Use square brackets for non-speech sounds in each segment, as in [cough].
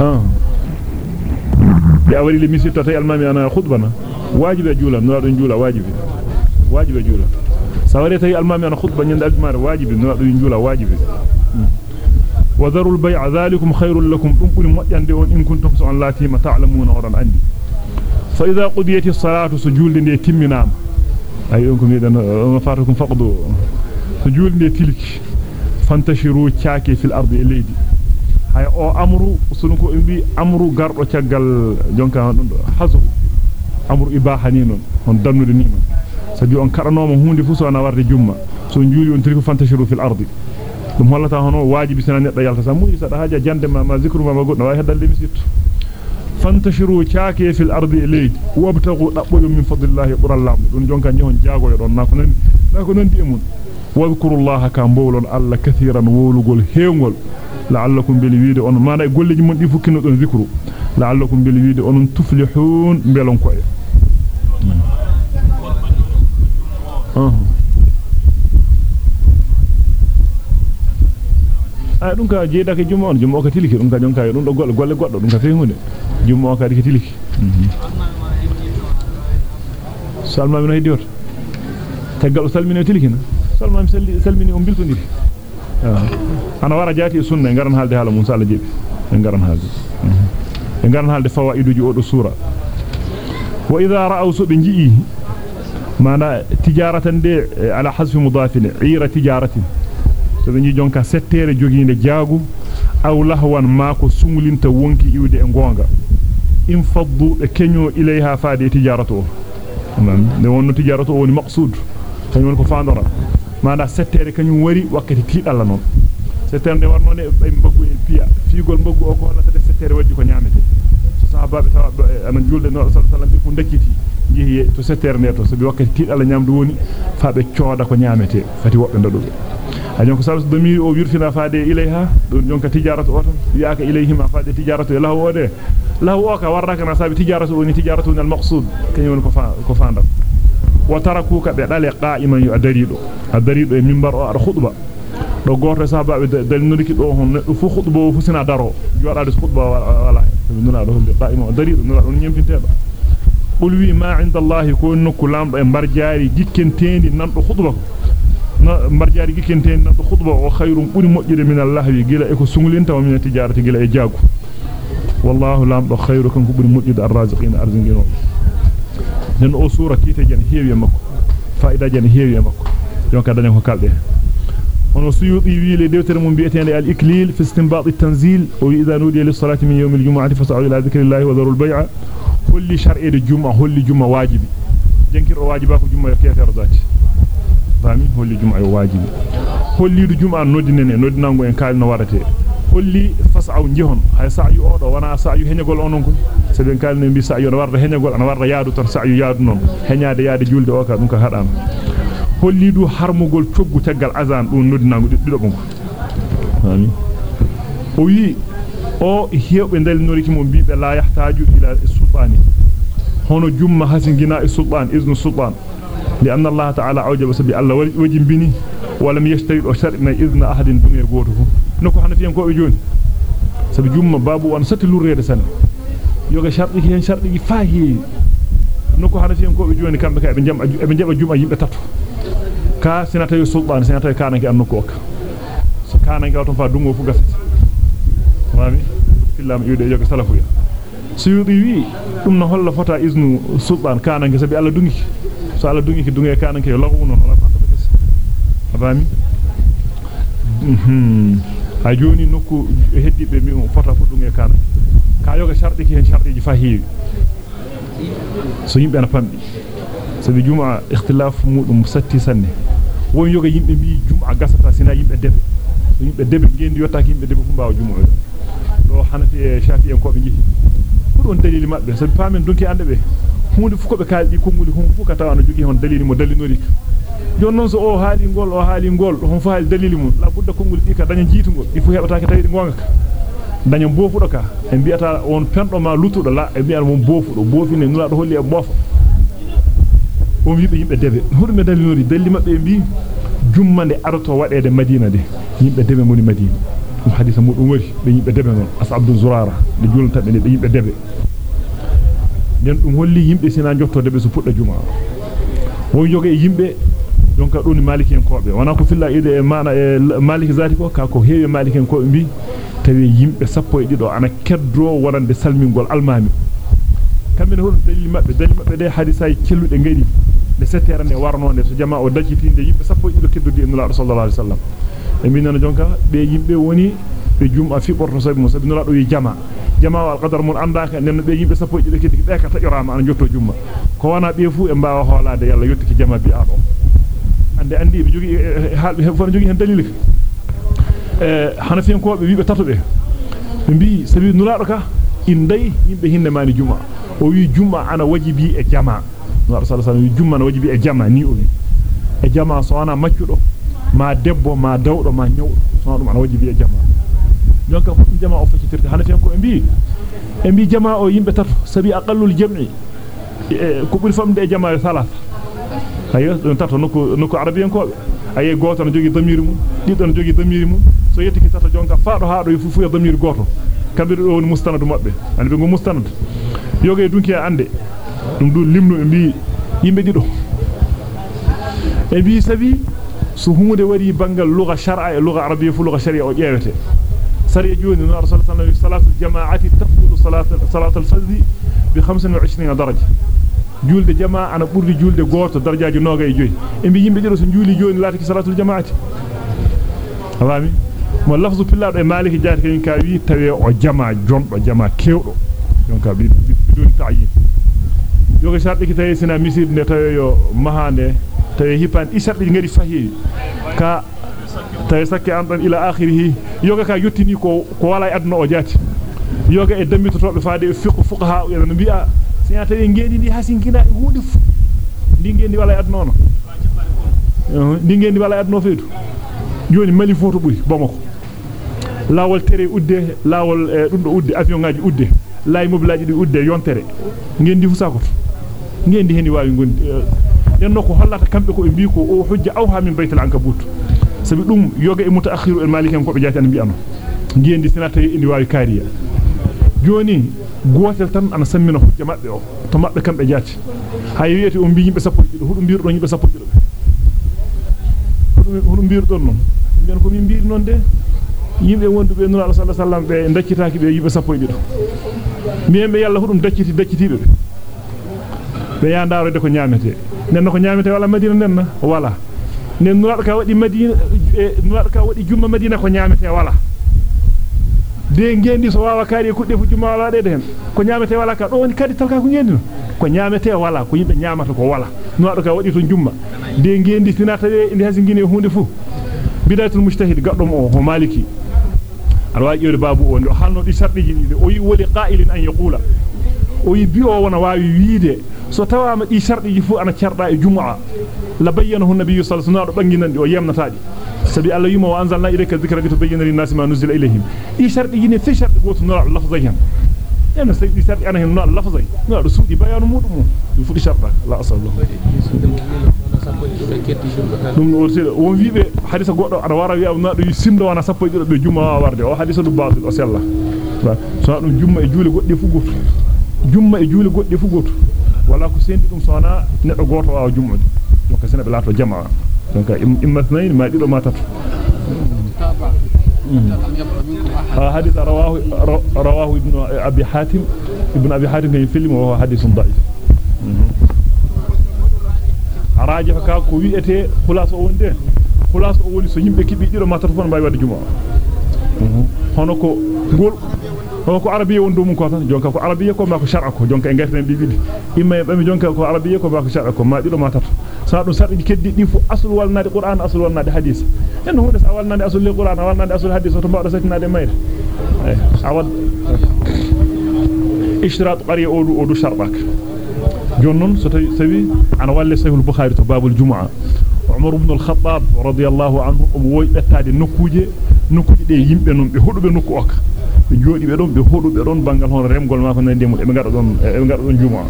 ah bi awari le misito tay almami ana khutbana wajibi jula no do jula wajibi wajibi jula sawari tay almami ana khutba nyande aljumar wajibi no do jula wajibi البيع ذلكم خير لكم in kuntum so an latima ta'lamuna oran andi fa idha qudiyati as-salatu sujulde de timminama ay on ko mi dan fatakum faqdu sujulde tilki fantashiru chaake fil ardi laydi hay o amru sunu ko imbi amru gardo tiagal jonka dum hasu amru ibahani non on dannude ni man sabi on kadanoma hunde fu so warde jumma so juuli on tilko fantashiru fil ardi dum hollata hono wajibi sina neddo yalta sa muri sada haja jande ma ma zikru ma goddo way heddal demisitto fantashiru chaake fil ardi layd wabtagu dabbo min fadlillahi qurallam dun jonka nyehon jaago don na ko nan na ko nan di mun wadhkurullaha ka mbowlon alla kathiran wowlugol heewgol la'allakum bil wiide on maana e golleji mon di fukkino don zikru la'allakum bil wiide on tuflihun belon ko e uh ay dum ka jeeda ke jumma on jumma o ka tiliki dum ka jonka dum do golle golle goddo dum ka fe hunde jumma o ka dike tiliki salma min heddiot tagal salmino tiliki na salma salmini on biltondiri ana wara jaati sunna ngaran halde hala mun sala jebi ngaran halde ngaran halde fawaiduji o do sura wa idha ra'aw su binji mana tijaratan de ala hasfi mudafin ira tijaratin be jonka settere joginde jaagu aw lahwan ma ko sumulinta wonki iwde e gonga in faddu be kenyo ilayha faade tijaratu man ne wonno tijaratu woni maqsud kanyum ko faandora manda settere kanyum wari wakkati tiidalla non settere de warno ne e mbaggu e piya fiigol mbaggu o ko hollata de settere waddi ko nyaamete so sahababe tawa anan julde no sallallahu alaihi wasallam ko dakkiti jehi to settere ne to so bi wakkati tiidalla nyaamdu woni faabe cooda ko nyaamete fati wobbe ndado ajon ko sabs damiri o yurfina faade ilayha don jonka tijaratu o tan yaaka ilayhima faade tijaratu e lahu ode lahu o ka warraka na sabi tijaratu woni tijaratu al maqsud kanyum ko fa ko faandam e do goto sahababe dalnodiki do hon neddo fu khutba fu sina daro jodade khutba wala nuna do holde qa'iman adarido nuna don nyempintedo qul wi ma inda allahi ko nokku lamdo e barjaari gikkentendi nan do khutba ko no marjaari gikenten nan khutba o khairum buri mojjide min allah wi gila e ko sunglinta wa min tijarati gila e jaagu wallahu lam do khairu kan ko buri mojjide arraziqin arzingino den o sura kite jan heewi makko faida jan heewi makko jonka dañen ko kalbe hono suyuti wi le dewtere mum bi'etende al iklil fi istinbat at tanzil wa idha nudiya lis salati min yawm al jumu'ati fas'u ila dhikrillahi wa dharu al bay'a kulli shar'i de jumu'a holli jumu'a wajibi jenkiro wajiba ko jumu'a kefero zati fami holli jum'a wajibi hollidu jum'a noddinene noddinango en kalino warate holli fas'aw jihon hay sa'yu odo wana sa'yu henyagol onon ko sabe en kalino bi sa'yu warda henyagol ana warda yaadu ton sa'yu yaadu non henyaade yaade julde o ka dum ka hadama hollidu harmugol coggu tagal azan dum noddinango dido bonko fami o wi o hewbe dalnoriki mo bibe la yahtaju ila sultani hono jumma hasingina e sultan iznu sultan لأن الله تعالى أوجب سبي الله وجم بني ولم يشترط شرطنا إذن أحد دمي غوته نكو حنا فيهم كو جون سبي جم بابو وان ستي لوريده سن يوغا شرطي هين شرطي فاهي نكو حنا فيهم كو جون kambe ka be jam be jaba juma yimbe tatu ka sinata yo sultan sinata kananke annuko ok so kananke awton fa dungo fu gasati wami fillam yude yoga salafu ya suyudi wi dum no holla fota iznu sultan so ala dungi ki dungi kananke lawu non wala fanta bekes abami mhm ha joni nokku heddibe mi fota fu dungi kananke ka yoga shardi ki hen shardiji fa heewi so yimbe na pambi sabi juma ikhtilaf mudum satti sanne won yoga yimbe bi juma gasata sina yimbe debe so yimbe debe gendi yotta yimbe debe fu baaw juma do hanafi e shafi en ko be jihi ko don dalili mabbe sabi pamen donki ande be hunde fu ko be kaldi konguli hon fu ka tawano jogi hon dalili mo dalinori jon non so o haali gol o haali gol hon fa haali dalili mun la budda konguli dika daña jiitugol il faut hebata ka tawidi gonga ka daña bofudo ka e biata on pendo ma lutudo la e biata mon bofudo bofine nula do holli e bofa on wiibe yimbe debe hurme dalinori dalli mabbe bi jummande arto wadede madina de yimbe debe moni madina hadisa mudum wari be yimbe debe non as abdul zurara de julanta be yimbe debe den dum holli yimbe sina jotto debe so pudda juma wo joge yimbe jonka doni maliken kobe wana ko filla ide e mana e maliki zati ko ka ko heewi maliken ko bi tawi yimbe sappo e dido ana keddo wonande salmingol almami kambe ne hono dalil mabbe dalil mabbe de hadisa cellude ngari de settere ne warnonde so jama o dacitinde yimbe sappo e dido keddudi en nulaa sallallahu alaihi wasallam e min nana jonka be yimbe woni be jum'a fi borto sabi mo sabi nulaa do yi jama jama wal qadar mun andaka nen be yimbe sappo e dido keddi be ka tajorama ana jotto jumma ko wana be fu e mbaawa hoolaade yalla yottiki jama bi ado ande andi be jogi halbe fon jogi hen dalil eh hanafiyen ko be wiibe tato be bi sabi nulaado ka inday yimbe hinne mani juma o wi juma ana wajibi e jama no sallallahu alaihi juma ana wajibi e jama ni o wi e jama so ana maccudo ma debbo ma dawdo ma nyawdo so dum ana wajibi e jama jonka fu jama o facitirte hanafiyen ko be bi e bi jama o yimbe tato sabi aqallul jam'i ko buri famde e jama yo salasa ayo don tato noko noko arabiyen ko ayi goto no jogi damiri mum diddo no jogi damiri mum so yetti ki tato jonka faado haado fu fu e damiri goto kambe do woni mustanadu mabbe ande be go mustanad yoge dunki ande dum du limno e bi yimbe dido e bi sabi so hunde wari bangal lugha shar'a e lugha arabiyya fu lugha sharia o jeewete سر يجون أن أرسل صلى الله عليه وسلم صلاة الجماعة تفضل صلاة صلاة الفذ بخمسة وعشرين درجة. جول الجماعة أنا بقول الجول الجوات درجة جناعة يجون إن بيجي بدي روس الجول يجون لا تك صلاة الجماعة. فاهمي ما لفظ في الله مالك جارك إن كابي ترى جماعة جمع جماعة كيو يوم كابي بدون تعيين. يوم كشاط لك ترى سنا مسيب نتايو مهانة ترى هي بان إشاط لك غير فهيل كا tawi sakke andan ila akhirih yoga ka yottini ko ko wala aduna o jaati yoga e dambitotobe faade fiqh fuqaha e no bi'a sina tawi ngendi ndi hasinkina e hunde fu ndi ngendi wala adno no ndi ngendi wala adno feetu joni mali foto buri bomako lawol tere udde lawol e dum do udde avion ngaji udde lay mobilaji di udde yontere ngendi fu sakoto ngendi heni wawi gondi denno ko hollata kambe ko be bi ko o hujja awha min baytul ankabut sabi dum yoga e mutaakhiru al malikan ko be jati an bi'ano ngendi sina tawi indi wawi kariya joni gotel tan ana sammina hujja mabbe o to mabbe kambe jaati hay wiete on bi yimbe sappo dido hudum biir do yimbe sappo dido hudum hudum biir don non ben ko min biir non de yimbe wondube nura Allah sallallahu alaihi wasallam be daccitaaki be yimbe sappo dido miyembe yalla hudum dacciti daccitibe be ya ndaarode ko nyaamete nenno ko nyaamete wala madina nenna wala nen nura ka wadi madina nura ka wadi jumma madina ko nyaamete wala de ngendi so wawa kaari kudde fu juma wala de hen ko nyaamete wala ka do woni kadi talka ko ngendi ko nyaamete wala ko yimbe nyaamata ko wala no do ka wadi to jumma de ngendi sinata de indi hasingine hunde fu bidatul mujtahid gaddom o ho maliki arwaaji yode babu o ndo halno di sardiji ni o yi woli qa'ilin an yaqula o yi bi o wona waawi wiide so tawama di sardiji fu ana cerda e jumu'a la bayyanahu nabiyyu sallallahu alaihi wasallam banginandi o yemnataadi sabi Allah yuma wa anzalna ilayka dhikra litubayyana lin-nasi ma nuzila ilayhim i sharti yini fi sharti goto no lafzayan yana sai di sharti ana no lafzay no do sudi bayanu mudum du fudi sharta la asallu dum no sila won wiibe hadisa goddo ada wara wi abna do sindo wana sappo e do juma warde o hadisa du baadil o sella so dum jumma e juule godde fu goto jumma e juule godde fu goto wala ko sendi dum sona neddo goto waawa jummude donc sene be laato jamaa donc imma اثنين ما ديرو ما تاتو حديث رواه رواه ابن ابي حاتم ابن ابي حاتم في فيلم وهو حديث ضعيف راجح ka ko wi'ete khulaso wonde khulaso o woni so yimbe kibi diro ma tatu fon bay wadde juma hono ko gol ko arabiya won dum ko tan jonka ko arabiya ko ma ko shar'a ko jonka e ngarten bibidi imma e bami jonka ko arabiya ko ma ko shar'a ko ma diro ma tatu sa do sardi keddi di fu asul walnade qur'an asul walnade hadith en hunde sa walnade asul qur'an walnade asul hadith to bawda satinade mayre ay awad ishrat qariya odu odu sharbak jonnon so tawi sawi ana walle sahih al-bukhari to babul jumu'a umar ibn al-khattab radiyallahu anhu o woy bettade nokkuje nokkuje de yimbe non be hodube nokku okka be jodi be don be hodube don bangal hon remgol ma ko nande mu e be ngado don e be ngado don jumu'a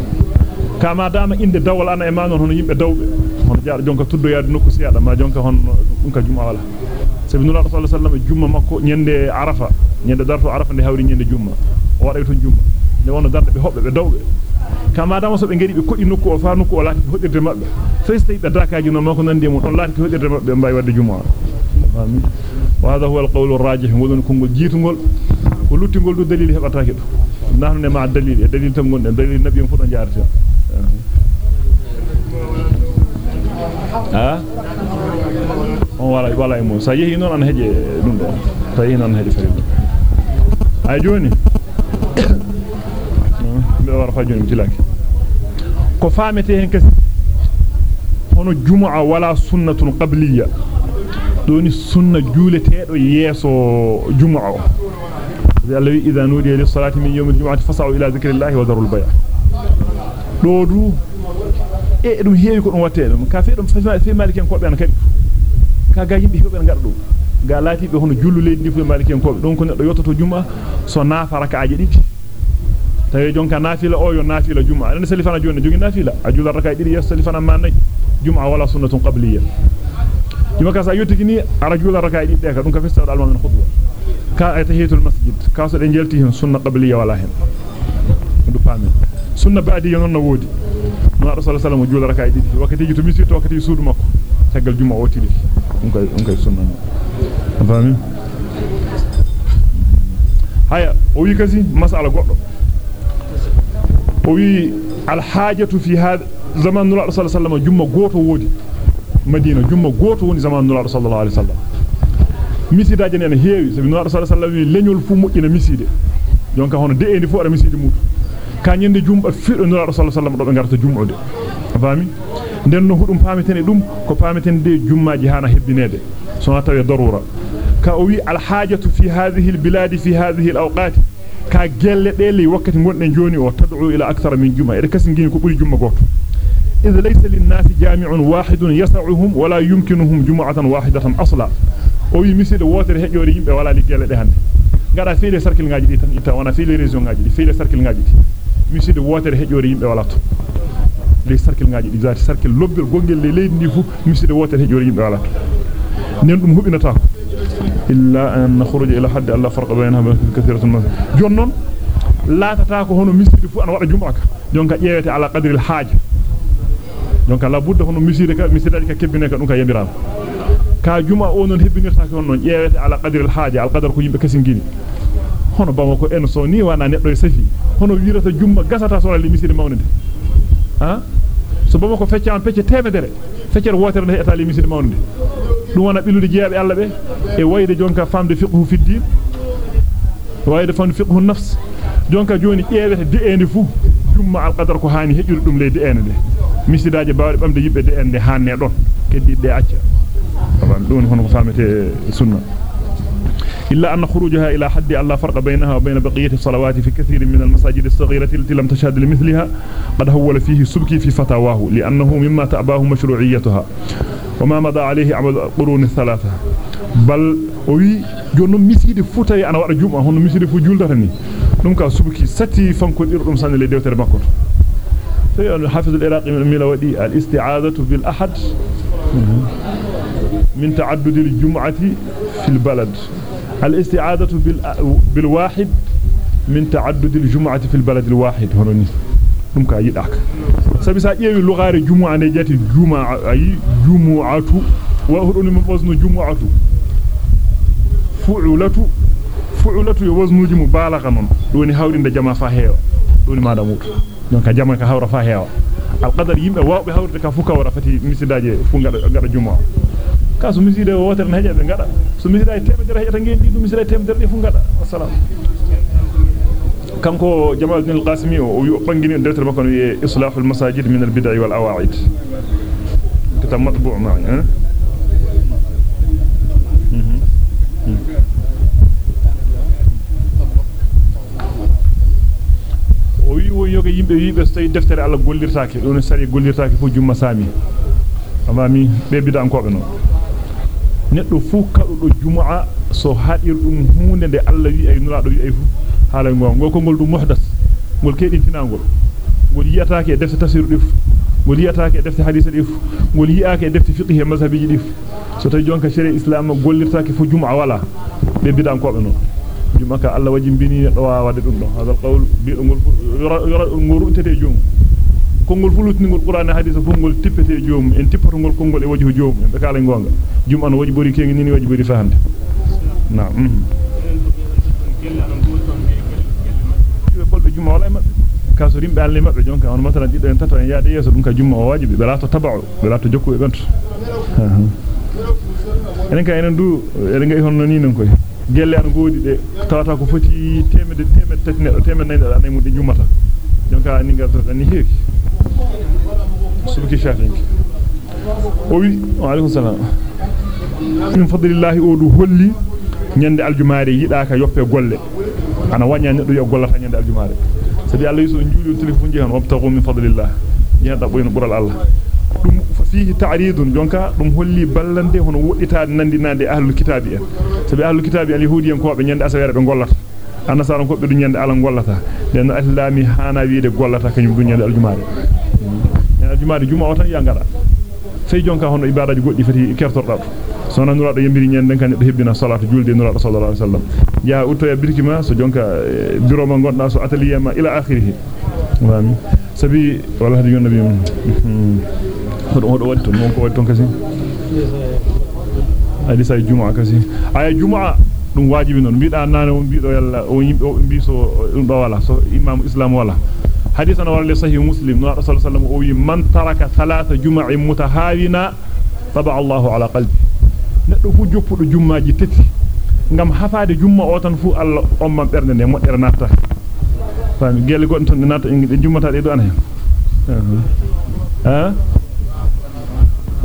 kama dama inde dawal ana e ma non hono yimbe dawbe hono jaado jonka tuddo yaade nokku seeda ma jonka hon dum ka jumu'a wala sabi nula sallallahu alaihi wasallam jumma makko nyande arafa nyande darto arafa ne hawri nyande jumma o wada to jumma ne wono darde be hobbe be dawbe kama dama so be ngari be kodi nokku o fa nokku o laati hodirde mabbe fes tay be dakaaji non mako nande mo ton laati hodirde mabbe mbay wadde jumma amin wa hadha huwa alqawlu arrajih wodon kongol jiitugol ko luttingol du dalil hebataake do nahnu ma dalil e dalil tan gonde dalil nabi fu do jaarata ha on wala wala e mo sa yehi non an heje dum do sa yehi non heje fere ay joni mi wara fa joni tilaki ko famete hen kasi hono jumu'a wala sunnatun qabliyya doni sunna juuleteedo yeso jumu'a do du e dum heewi ko dum watte dum ka fe dum fi maliken ko be an kadi ka ga yimbe hebe ngada do ga laati be hono jullu leydi ndi fu maliken ko don ko neddo yottoto juma so nafa rakaaje didi tawi jonka nafila o yo nafila juma an salifana joni jogi nafila a jula rakaaje didi yes salifana man nay juma wala sunnatun qabliyya juma ka sa yottiki ni ara jula rakaaje didi ka dum ka festa dal man khutba كأتهيت المسجد كأصل إنجلتهم سنة قبلية ولا هن دفامي سنة بعدي ينون نوودي ما رسول الله صلى الله عليه وسلم ركعة دي وقت يجي تمسي وقت يسود ماكو تقل جمعة وتي لك ممكن ممكن سنة دفامي هيا أوي كذي مسألة قرض أوي الحاجة في هذا زمان نور رسول الله صلى الله عليه وسلم جمعة قوت وودي مدينة جمعة قوت وودي زمان نور رسول الله عليه وسلم misidaaje ne heewi sabi nura sallallahu alaihi wasallam lenyol fu mujjina miside jonka hono de endi fu ara miside mudu ka nyande jumba fido nura sallallahu alaihi wasallam do be garta jumude fami den no hudum pametene dum ko pametene de jummaaji hana hebbinede so tawi darura ka o wi al hajatu fi hadhihi al bilad fi hadhihi al awqat ka gelle de li wakati gonden joni o tad'u ila akthar min juma e kasi ngini ko buri jumma goto laysa lin nas jami'un wahidun yas'uhum wala yumkinuhum jum'atan wahidatan asla o wi miside wotere hejjore yimbe wala li gelle de hande ngada feele circle ngaaji di tan itta wana feele région ngaaji di feele circle ngaaji di miside wotere hejjore yimbe wala to le circle ngaaji di zati circle lobbel gongel le leydi ndi fu miside wotere hejjore yimbe wala to nen dum hubinata ko illa an nakhruja ila hadd alla farqa bainaha wa kathiratun min jonnon laatata ko hono miside fu an wada jumaka jonka ƴeewete ala qadri al haja jonka la budda hono miside ka miside ka kebbine ka dum ka yamirama ka juma o non hebbinirta ko non ƴeewete ala qadri al haja al qadar ko yimbe kasingini hono bama ko en so ni wana neddo e safi hono wirata jumma gasata so li miside mawnde ha so bama ko fecce an pecce temedere feccere wotere ne eta li miside mawnde dum wana bilude jeebe Allah be e wayde jonka famde fiqhu fi din wayde famde fiqhu nafs jonka joni ƴeewete de ende fu jumma al qadar ko hani hejjude dum leydi ende de misidaaje baawde bamde yibbe de ende hanne don keddi de acca دون هنا فهمت السنة إلا أن خروجها إلى حد ألا فرق بينها وبين بقية الصلوات في كثير من المساجد الصغيرة التي لم تشهد لمثلها قد هول فيه سبكي في فتاواه لأنه مما تأباه مشروعيتها وما مضى عليه عمل القرون الثلاثة. بل وي جون مسيد فوتاي أنا وأنا جمعة هون مسيد فو جولدرني نمكا سبكي ستي فانكو إرقم سنة لديوتر مكور حافظ العراقي من الميلا ودي الإستعاذة بالأحد. من تعدد الجمعة في البلد. الاستعادة بالواحد من تعدد الجمعة في البلد الواحد. هنوني نمك أي الأحكا سبسا إيه اللغار جمعة نجات الجمعة أي جمعة وهنوني من وزن جمعة. فعلة فعلة يوزن جمعة بالغة نون. دوني هاولين دا جمع فاهيو. دوني ما دا موت دونك جمع كهورة فاهيو. القدر يم أواب بهور كفوك ورفتي مسداج فنجر قدر جمعة. كاسو مسداج واتر نهجة بنجر سو مسداج تم درهجة تنجين دي مسداج تم درهجة فنجر السلام. كم كو جمال الدين القاسمي ويقنجين دكتور مكان إصلاح المساجد من البدع والأواعيد كتب مطبوع معي ها؟ Hein o wi won yoga yimbe wiibe so tawi deftere Allah gollirtaake don sari gollirtaake fu jumma sami amami be bidankobe non neddo fu kadudo jumu'a so hadir dum hunde de Allah wi ay nulaado wi ay fu haala ngol ngol ko ngol dum muhdas ngol kedintinangol ngol yiyataake defte tafsir def ngol yiyataake e defte hadith dif ngol yi'aake e defte fiqh e mazhabiji dif so tawi jonka shari islam gollirtaake fu jum'a wala be bidan ko be non tippoto ngol kongol e wajhu jom be kala gonga jum'a no waji bori kengi ni waji bori fahande na'am kolbe jum'a wala mabbe kaso rimbe alle mabbe jonka on matala diddo en tato en yaade yeso dum ka jumma o wajibi be laato tabaa'u be laato jokku e bento enen ka enen du enen ngai honno ni non koy gelle an goodi de tawata ko foti temede temede tati neddo temede nayde anay mudde jummata jonka ni garta ni heeki subki shafinki o wi wa alaikum salam min fadlillahi o du holli nyande aljumaare yida ka yoppe golle ana wanya neddo yo gollata nyande aljumaare sabi Allah yusu juuli telefon jehan wabtaghu min fadlillah jehan dabboyno bural Allah fihi ta'ridun jonka dum holli ballande hono wodditaade nandinaade ahlul kitabi en sabi ahlul kitabi al yahudi en ko be nyande asawere be gollata annasaran ko be du nyande ala gollata den islami hana wiide gollata kanyum du nyande aljumaare nyande aljumaare juma o tan ya ngada sey jonka hono ibadaji goddi fati kertorda sona nurado yembiri nyande kan do hebbina salatu julde nurado sallallahu alaihi wasallam ya utto ya birkima so jonka biro ma gonda so atelier ma ila akhirih wami sabi wala hadi yon nabi hodo hodo wadi ton non ko wadi ton kasi adi say jumaa kasi aya jumaa dum wajibi non biida nane on biido yalla o yimbe o bi so dum do wala so imam islam wala hadith ana wala sahih muslim no rasul sallallahu alaihi wasallam man taraka thalatha juma'i mutahawina taba Allahu ala qalbi neddo fu joppudo jummaaji tati ngam hafaade jumma o tan fu Allah omman bernde ne moddere natta fami gelle godon tan natta en jummata de do an hen ha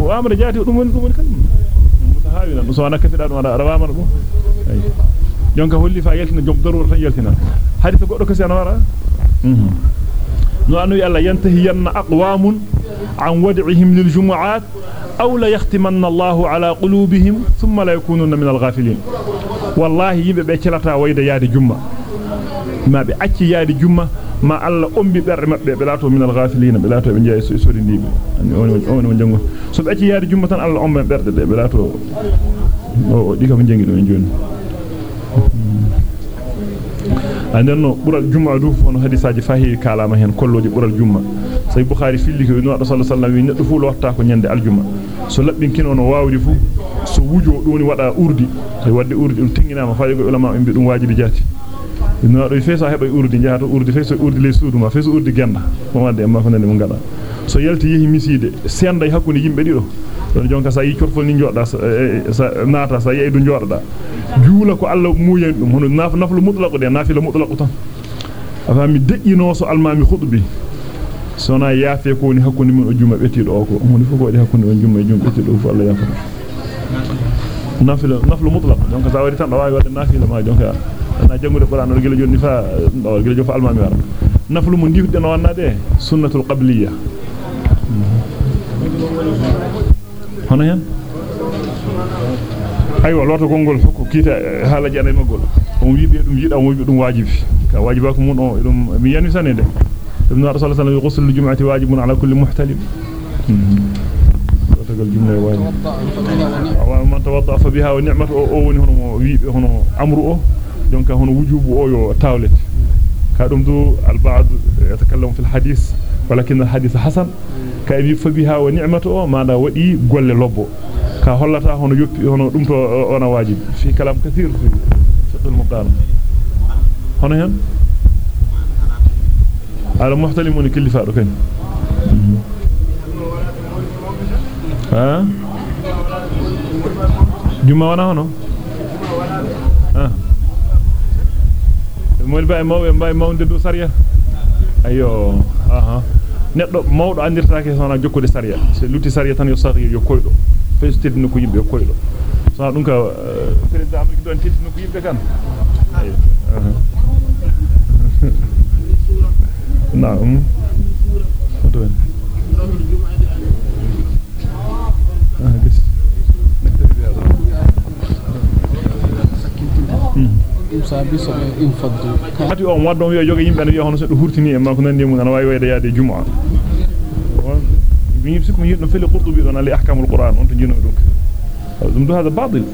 هو أمر جاتي ودوم ودوم الكلام متهاوينا. نسوانا كثيرا ولا أربعة مربو هذه تقول لك سيانا وراء نوانو أقوام عن ودعهم للجمعات أو لا يختمن الله على قلوبهم ثم لا يكونون من الغافلين. والله يبقى بيتشلقنا ويدا يادي جمع ما بأكي يادي جمع ما ما الله أمبي بر مبه بلاتو من الغافلين بلاتو من جاي سوري ديبي أوني أوني جنگو سو بأكي يادي جمعة تان الله أمبي بر بلاتو o dika من جنگي دو جون andenno bural jumma du fono hadisaaji fahi kalama hen kolloji bural jumma say bukhari filli ko no sallallahu alaihi wasallam wi neddo fu lotta ko nyande aljumma so labbin kino no wawri fu so wujo doni wada urdi tay wadde urdi dum tinginama fa yugo ulama imbe dum wajibi jati no do feesa heba urdi jaato urdi feesa urdi le suudu ma feesa urdi genda ko wadde amma ko nande mo ngada so yalti yehi miside senda hakkunde yimbe dido don jonka sa yi corfol ni jodda sa nata sa yi du jodda juula ko Allah muuyen dum hono naf naflu mutlaq de nafila mutlaq tan afami de'ino so almami khutbi sona yaafe ko ni hakkunde min o juma betido o ko hono fu ko de hakkunde on juma e juma betido fu Allah yafa nafila naflu mutlaq donc sa wari tan do wawi wadde nafila ma donc na jangude qur'an do gelo jonni fa do gelo jofa almami wara naflu mo ndiwde no wannade sunnatul qabliyya hono hen aywa loto gongol fokko kita halaji anay magol on wiibe dum yida on wiibe dum wajibi ka wajiba ko mun o dum mi yani sanede no rasul sallallahu alaihi wasallam jum'ati wajibun ala kulli muhtalim tagal jumla wajibi awa man tawadda fa biha wa ni'matu o woni hono wiibe hono amru o دونك هون وجوب اويو تاولت كادوم دو البعض يتكلم في الحديث ولكن الحديث حسن. كايبي فبها ونعمته؟ ما دا ودي؟ غول لوبو كا هولتا هون يوبي هون دومتو أنا واجب. في كلام كثير في فقه المقال هنا هنا. على محتلمون كل فارق ها؟ جمعة وأنا هنا. ها؟ Mo bay mawbe bay mawde do sariya ayo aha neddo mawdo andirtaake sona jokkude sariya se lutti sariya tan yo sari yo koydo fees teddino ko yimbe koydo so dum ka president Amerique don teddino ko yimbe kan naam don ah gis sabi so be infaddu ati on waddon wiyo joge yimbe ne wiyo hono so do hurtini e ma ko nandi mun ana wawi wayde yaade jumaa mi yimsikum yidno fili qurtubi don ali ahkamul qur'an on to jino dum dum do hada batil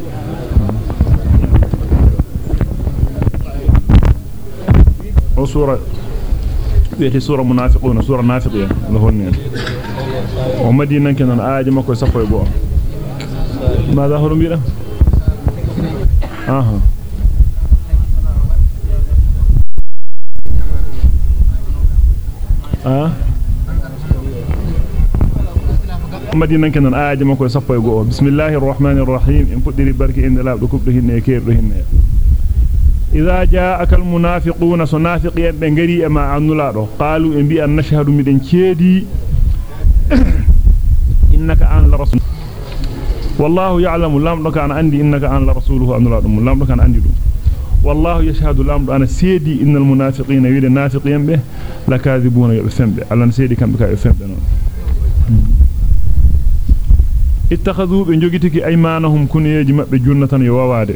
o sura wiyete sura munafiquna sura nafiqiya no honni o madina kenan aaji makko sappo e go ماذا هو بيرا أها أه؟ مدينة كان آية مكو سفا يقول بسم الله الرحمن الرحيم. إن فدري بركي إن لا بكبره إن يكير رهن إذا جاءك المنافقون صنافقين بنغري أما أنولا قالوا إن بي أن نشهد مدن كيدي [clears throat] إنك أن لرسول. والله يعلم لام دو كان عندي إنك ان رسوله أن لا دم لام دو كان عندي. دم والله يشهد دو أنا سيدي إن المنافقين يريد النافقين به لكاذبون يبسمب الله سيدي كان بكا يفهم نون اتخذوا بنجوغيتي أيمانهم كنيجي مبه جنة يواواده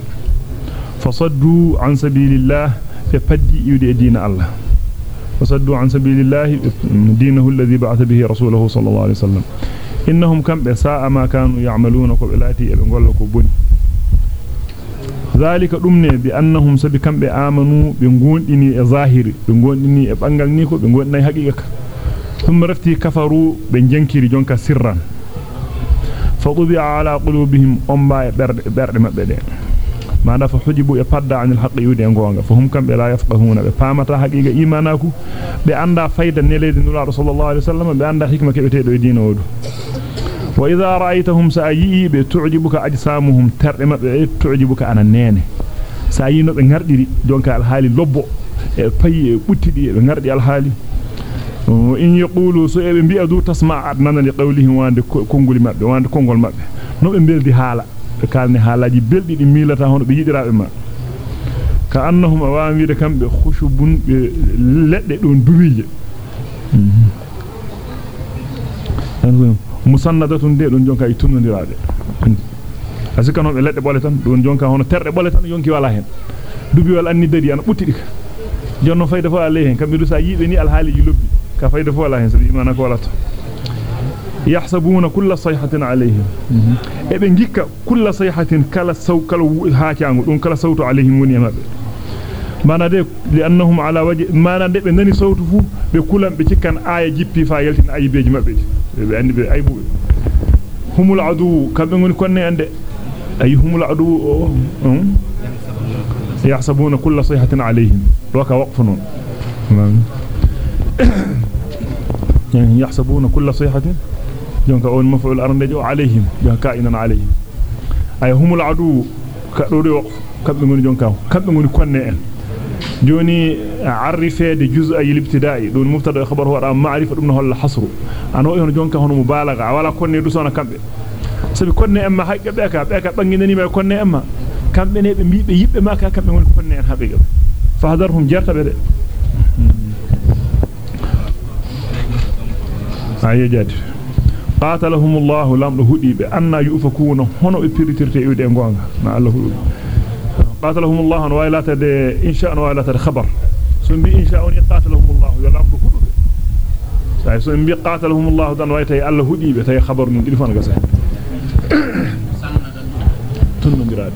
فصدوا عن سبيل الله فبدي يودي دين الله. فصدوا عن سبيل الله دينه الذي بعث به رسوله صلى الله عليه وسلم. ma kanu ya'maluna ko belati e be golla ko boni e e ni ko be gondinay haqiqa thumma rafti kafaru be jankiri jonka sirran fadubi ala qulubihim umma e berde berde mabbe de manda fa hujibu e padda anil haqqi yude gonga fa hum kambe la yafqahuna be pamata haqiqa imanaku be anda fayda nelede nura sallallahu alaihi wasallam be anda hikma kebe tedo e dina wodu وإذا رأيتهم سأيي بتعجبك أجسامهم ترمى تعجبك أنا نينه سأيي نبي نردي جونك الحالي لبو باي بوتدي نردي الحالي. وإن يقولوا سؤال بي أدو تسمع أدنان لقولهم واند كونغول مابي واند كونغول مابي نبي بلدي حالا كالني حالاجي بلدي دي ميلتا هون بي يدرا بما كأنهم أوامير كم بخشب لدي دون دوميجي musannadatun de don jonka e tunnondirade asika non be ledde bole tan don jonka hono terde bole tan yonki wala hen dubi wal anni dadi an butti dika jonno fayda fo ale hen kambe du sa yibe ni al haliji lobbi ka fayda fo wala hen sabi imana ko wala to yahsabuna kulla sayhatin alayhim e be ngikka kulla sayhatin kala saw kala haacaango dum kala sawtu alayhim woni mabbe mana de li annahum ala waji mana de be nani sawtu fu be kulam be cikkan aya jippi fa yaltin ayibeji mabbe be aybu humul adu kambe ngoni konne ande ay humul adu yahsabuna kulla sayhatin alayhim waka waqfun يعني يحسبون كل صيحة جونك أول مفعول أرندجو عليهم كائنا عليهم أي هم العدو كأروري وقف كم من جونك كم من كونن juz'a al-ibtida'i don mubtada khabar huwa ma'rifa dum no holla hasru an o jonka hono mubalagha wala konne du sona kambe sabi konne emma haqqe be ka be ka banginani me konne emma kambe ne be biibe yibbe ma ka kambe woni konne en habiga fahdarhum jarta be de ayi jadi qatalahum allah lam hudi be anna yufakuna hono be piritirte e de gonga na allah قاتلهم الله ولا تد إن شاء ولا تد خبر. سن بي إن شاء قاتلهم الله يلا أمر هدوب ساي سن بي قاتلهم الله دان وايتي الله هدي بتي خبر من تليفون غسا [coughs] تن غراد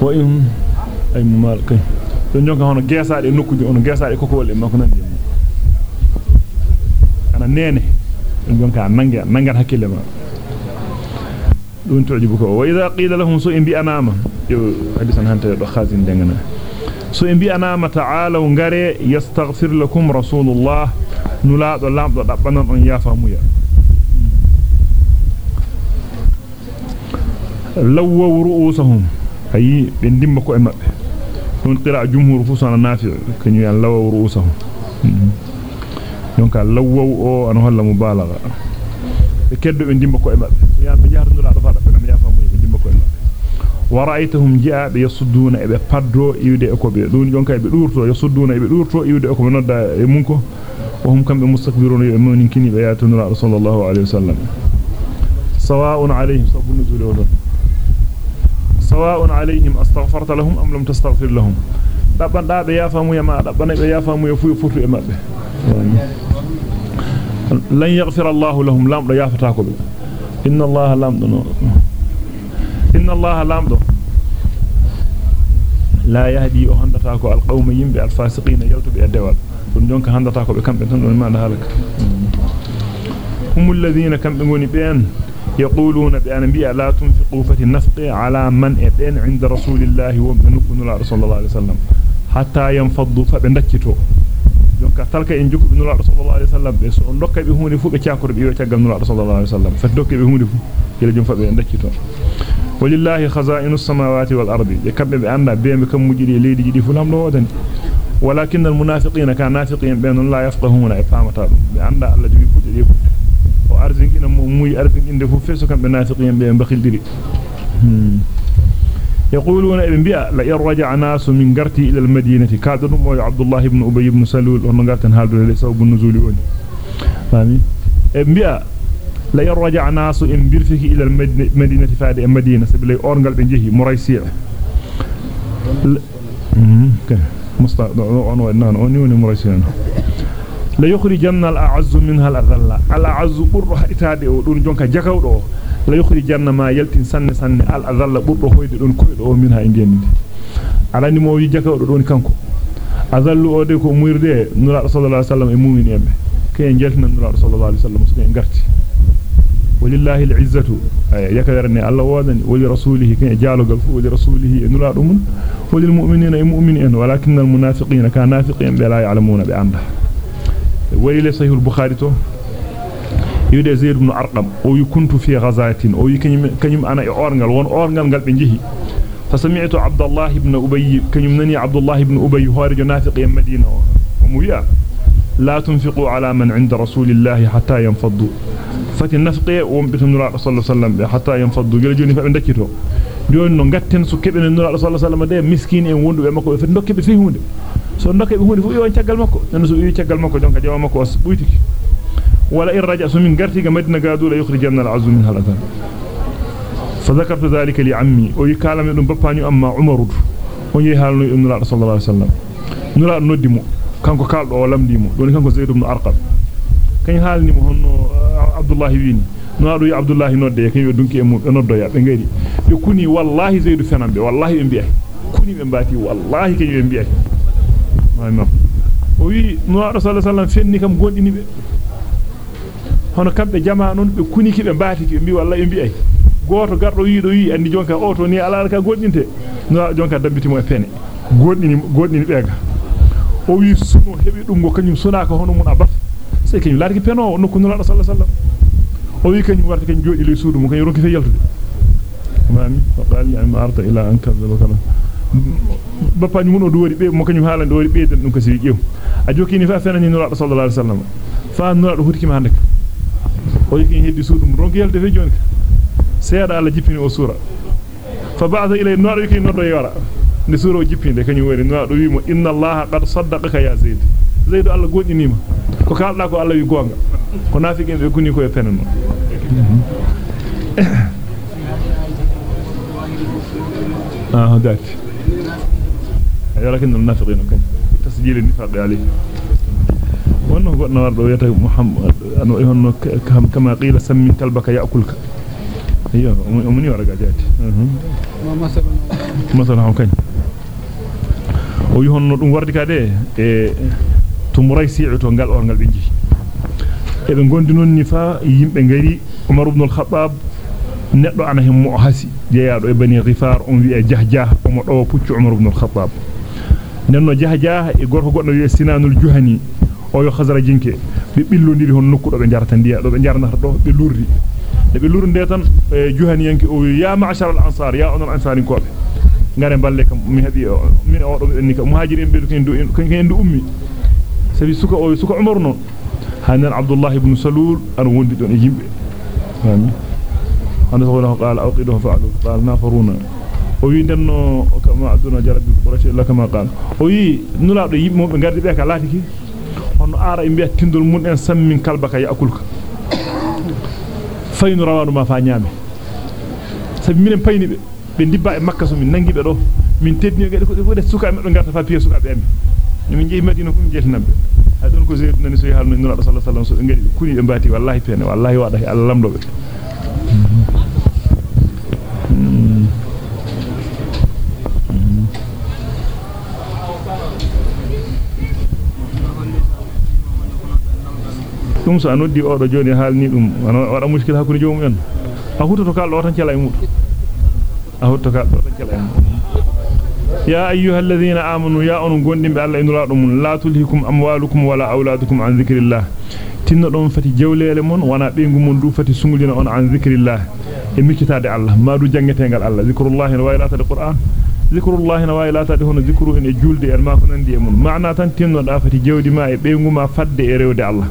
وإن أي مال كي. don jonka hono gesaade nokkuji on gesaade kokowol en mako nandi ana nene don jonka nangi nangat hakkille ma دون تعجبك. وإذا قيل لهم سوء بي أناما حديثا هانتا خازن دنگنا سوء بي أناما تعالوا غري يستغفر لكم رسول الله نلا دو لام دو دبنا أن يافهموا لو رؤوسهم أي بندم كو امبه دون قراء جمهور فسنا نافع كنيو لو رؤوسهم. donc law o an holla mubalaga be keddo be ورأيتهم جاء بيصدون ابي فدو يود أكو بي. دون جونكا بي دورتو يصدون ابي دورتو يود أكو نودا مونكو وهم كم مستكبرون يؤمنون كني بيات النبي صلى الله عليه وسلم. سواء عليهم صب النزول ولا سواء عليهم أستغفرت لهم أم لم تستغفر لهم؟ دبن دابا يا فامو يا ما دبن يا فامو يا فوي فوتو امبه لن يغفر الله لهم لا يغفر لهم e yahdi o handata ko alqawma yimbe alfasiqina yaltube e dewal dum jonka handata ko be kambe tan don ma da halaka humul ladina kambe ngoni ben يقولون بأن بيع لا تنفقوا فتنفق على من إبن عند رسول الله ومنكم الله رسول الله عليه وسلم حتى ينفضوا فبندكتوا jonka talka en jukku bin nulaado sallallahu alaihi wasallam be so dokka be hunde fu be ciakor yo tagal nulaado sallallahu alaihi wasallam fa dokke be hunde fu kila jom fabe daccito walillahi khaza'inus samawati wal ardi e be anda be be kam mujidi leedi jidi fu lamdo wodani walakin al munafiqina ka nafiqin be la yafqahuna e be anda alla jogi fudde de o arzingina mo muy arzinginde fu feso kambe nafiqin be bakhildiri يقولون ابن بيا لا يرجع ناس من غرتي إلى المدينة كادر مو عبد الله بن أبي بن سلول ون غرتن هالدو لسبب النزول وني فامي ابن بيا لا يرجع ناس إن بيرفك إلى المدينة فادي المدينة سبلي اورغال بنجي مريسيع. كان مستعد اون اوني وني مريسيع. لا يخرجن الأعز منها الأذل. الأعز قرح اتادي أو دون جونكا جاكاودو la yukhrijanna ma yaltin sanne sanne al azalla burdo hoyde don koydo o min ha e geminde alani mo wi jakawdo don kanko azallu o de ko muirde nura sallallahu alaihi wasallam e mu'minebe kay jeltina nura sallallahu alaihi wasallam so ngarti walillahi al'izzatu ay yakawerne alla wodani wali rasulihi kay jaalogal fu wali rasulihi e nura dum walil mu'minina e mu'minin walakinnal munafiqina ka nafiqin la ya'lamuna bi anda wali sahih al-bukhari to yude zaid ibn arqam o yukuntu fi ghazatin o kanyum ana e orngal won gal be الله بن أبي كيمنني عبد لا تنفقوا على من عند رسول الله حتى ينفضوا فت النفق ومبت النور صلى الله عليه وسلم حتى ينفضوا جل جوني فابن دكيتو جون نو غاتن سو كبن النور صلى الله عليه وسلم ده مسكين makko be ndokki be fi hunde. So ndokki be hunde fu yo ciagal makko. Nan so yi ciagal makko jonka ولا إن رجع من قرتي مدينة قادوا لا يخرجن العز منها الأذان فذكرت ذلك لعمي. ويكالم من باباني أما عمر. ونيهالنو ابن الله صلى الله عليه وسلم. نرى ندمو كانكو كالدو ولم ديمو. دوني كانكو زيد بن أرقم كان حالني مو هنو عبد الله نادو يا عبد الله نودde كان يدونكي مو نودdo ya be ngari be kuni wallahi zaidu fenambe wallahi be bi'ay kuni be mbati wallahi kany be bi'ay wayno o wi no sallallahu alaihi wasallam fenni kam gondini be hono kambe jama non be kuniki be baatiki be bi wallahi be bi'ay goto gardo yiido yi andi jonka o to ni ala ka godinte no jonka dambitimo e pene godini godini beega o wi suno hebi dum go kanyum suna ka hono mun abaf sai kanyum larki peno nokku nula sallallahu alaihi wasallam o wi kanyum warta kanyum jodi le suudu mun kanyum ronki fe yaltude mami fa qali an arta ila an kadhaba kana bapani mun o do wori be mo kanyum haalande wori be dum ko si jew a jokini fa fenani nula sallallahu alaihi wasallam fa nula do hutikima hande o yiki heddi suudu mun ronki yalde fe joni seeda alla jippini o sura fa ba'atha ilay nodo yiki nodo yora ndi sura o jippinde kanyum wori nodo wimo inna allaha qad saddaqaka ya zaid zaid alla godinima ko kalda ko alla wi gonga ko nafiqen be kuni ko e penno ah dat ولكن المنافقين كان تسجيل النفاق عليه wannan godno wardo weta muhammad an wa honno kama qila sammin kalbaka ya'kulka iyo omuni wara gajati ma masalan masalan kan o yi honno dum wardi kade e tumuray si'u to ngal orgal be jihi e be gondi non ni fa yimbe ngari umar ibn al-khattab neddo ana himmo hasi jeyaado e bani ghifar on wi e jahjah o mo do puccu umar ibn al-khattab nenno jahjah e gorko goddo wi sinanul juhani o yo khazara jinke be billondiri hon nokku do be jarata ndiya do be jarnata do be lurri de be lurde tan juhani yanki o ya ma'shar al ansar ya onal ansarin ko be ngare balle kam mi hebi min o do ni kam muhajirin be ken do ken do ummi sabi suka o suka umar non hanan abdullah ibn salul an wondi don e yimbe fami anda so wala qala aqidu fa'alu qala nafaruna o wi denno kama aduna jarabi quraish la kama qala o wi nula do yimbe mo be gardi be ka latiki hono ara e biya tindol mun en sammin kalbaka ya akulka faynu rawanu ma fa nyaame sabi minen payni be be dibba e makka so min nangi be do min teddini gade ko de suka be garta fa piya suka be am min jeyi madina fu min jeltinambe hadon ko zeyd nani so yahal no nura sallallahu alaihi wasallam so ngari kuni be mbati wallahi pene wallahi wada Allah lamdo be dum so anoddi o do joni halni dum wada muskil hakkunde joomum en a hutoto kal do tan cela e mudum a hutoto kal do tan cela e mudum يا أيها الذين آمنوا يا أن غندم بالله إن رادم لا تلهكم أموالكم ولا أولادكم عن ذكر الله tinno don fati jawlele mon wana bengu mon du fati sungulina on an zikrillah e mikitaade Allah ma du jangetengal Allah zikrullahi wa ilata alquran zikrullahi wa ilata de hono zikru en e julde en ma ko nandi e mon maana tan tinno da fati jawdi ma e bengu ma fadde e rewde Allah